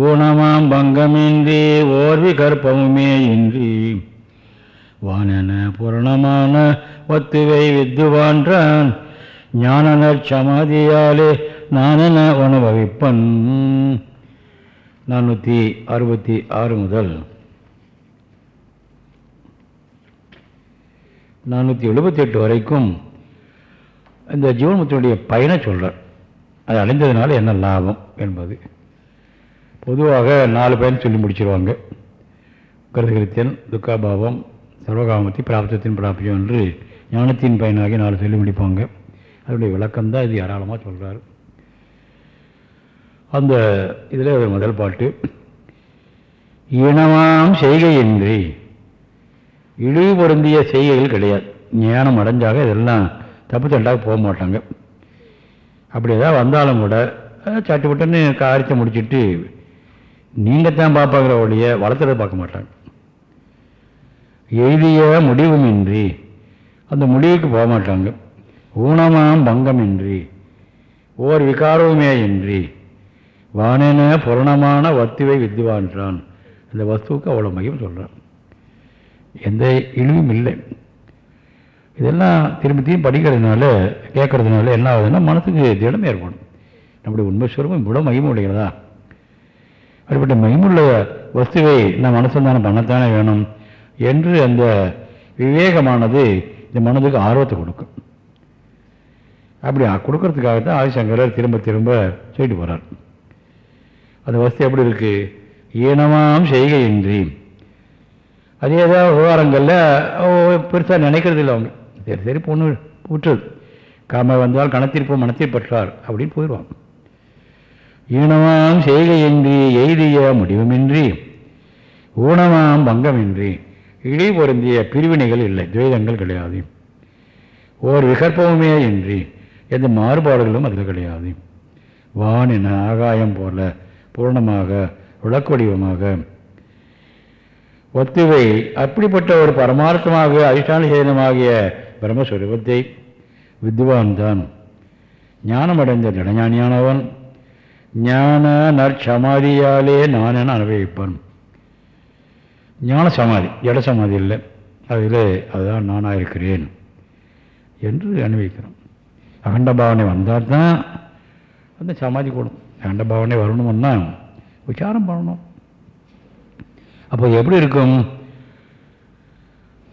ஊனமாம் பங்கமின்றி ஓர்வி கற்பமுமே இன்றி வானன பூரணமான ஒத்துவை வித்துவான்றான் ஞானனர் சமாதியாலே நானென அனுபவிப்பன் நானூற்றி அறுபத்தி ஆறு முதல் நானூற்றி எழுபத்தி எட்டு வரைக்கும் இந்த ஜீவன்முத்தினுடைய பயனை சொல்கிறார் அது அடைந்ததுனால என்ன லாபம் என்பது. பொதுவாக நாலு பேர் சொல்லி முடிச்சிருவாங்க. கருதுகிருத்தியன் துக்காபாவம் சர்வகாமத்தி பிராப்தத்தின் பிராப்தியம் என்று ஞானத்தின் பயனாகி நாலு சொல்லி முடிப்பாங்க. அதனுடைய விளக்கம்தான் இது ஏராளமாக சொல்கிறார் அந்த இதில் ஒரு முதல் பாட்டு இனமாம் செய்கையின்றி இழிவு பொருந்திய செய்கைகள் கிடையாது. ஞானம் அடைஞ்சாக இதெல்லாம் தப்பு தண்டாக போக மாட்டாங்க. அப்படி ஏதாவது வந்தாலும் கூட சட்டு விட்டுன்னு காரியத்தை முடிச்சுட்டு நீங்கள் தான் பார்ப்பாங்கிற ஒழிய வளர்த்துறத பார்க்க மாட்டாங்க. எழுதிய முடிவுமின்றி அந்த முடிவுக்கு போக மாட்டாங்க. ஊனமாம் பங்கமின்றி ஓர் விகாரவுமே இன்றி வானென புரணமான வத்துவை வித்துவான்றான். அந்த வஸ்துவுக்கு அவ்வளோ மையம் சொல்கிறான் எந்த இழிவும் இல்லை. இதெல்லாம் திரும்பி திரும்பி படிக்கிறதுனால கேட்கறதுனால என்ன ஆகுதுன்னா மனதுக்கு திடம் ஏற்படும். நம்முடைய உண்மை சுரமும் இவ்வளோ மகிமை உடையதா அப்படிப்பட்ட மகிமுள்ள வஸ்துவை நான் மனசந்தானம் பண்ணத்தானே வேணும் என்று அந்த விவேகமானது இந்த மனதுக்கு ஆர்வத்தை கொடுக்கும். அப்படி கொடுக்கறதுக்காக தான் ஆதிசங்கரர் திரும்ப திரும்ப சொல்லிட்டு போகிறார் அந்த வஸ்து எப்படி இருக்குது ஈனமாம் செய்கையின்றி. அதே ஏதாவது விவகாரங்களில் பெருசாக நினைக்கிறது இல்லை அவங்க. சரி சரி பொண்ணு விட்டுறது காம வந்தால் கணத்திற்போம் மனத்தில் பெற்றார் அப்படின்னு போயிடுவாங்க. ஈனமாம் செய்கையின்றி எய்திய முடிவுமின்றி ஊனமாம் பங்கமின்றி இழி பொருந்திய பிரிவினைகள் இல்லை துவைதங்கள் கிடையாது. ஓர் விகற்பமுமே இன்றி எந்த மாறுபாடுகளும் அதில் கிடையாது. வான் என ஆகாயம் போல பூர்ணமாக விளக்கு வடிவமாக ஒத்துவை அப்படிப்பட்ட ஒரு பரமார்த்தமாக அதிஷ்டான சேதனமாகிய பிரம்மஸ்வரூபத்தை வித்வான் தான் ஞானமடைந்த நடஞானியானவன் ஞான நற்சமாதியாலே நான் என அனுபவிப்பான். ஞான சமாதி ஜட சமாதி இல்லை. அதில் அதுதான் நானாக இருக்கிறேன் என்று அனுபவிக்கிறோம் அகண்ட பாவனை வந்தால் தான் அந்த சமாதி கூடும். அகண்ட பாவனை வரணும்னா விசாரம் பண்ணணும். அப்போ எப்படி இருக்கும்?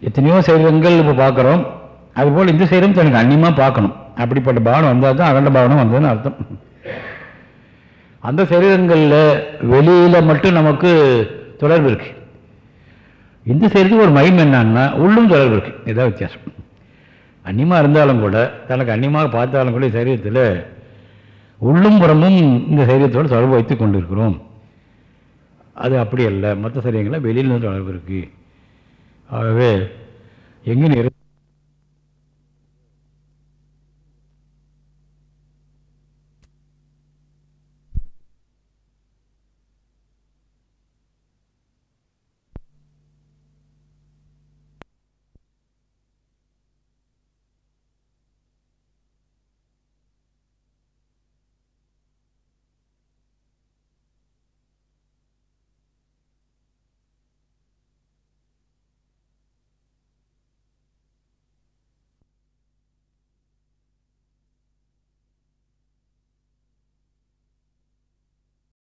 எத்தனையோ சரீரங்கள் இப்போ பார்க்குறோம். அதுபோல் இந்த சரீரம் தனக்கு அந்நியமாக பார்க்கணும். அப்படிப்பட்ட பாவனை வந்தால் தான் அகண்ட பாவனை வந்ததுன்னு அர்த்தம். அந்த சரீரங்களில் வெளியில் மட்டும் நமக்கு தொடர்பு இருக்குது இந்த சரீரத்துக்கு ஒரு மயம் என்னன்னா உள்ளும் தொடர்பு இருக்குது இதான் வித்தியாசம். அந்நியமாக இருந்தாலும் கூட தனக்கு அந்நியமாக பார்த்தாலும் கூட சரீரத்தில் உள்ளும் புறமும் இந்த சரீரத்தோடு தொடர்பு வைத்து கொண்டு இருக்கிறோம் அது அப்படி அல்ல. மற்ற சரீரங்களில் வெளியில் தொடர்பு இருக்குது ஆகவே எங்கே நிறு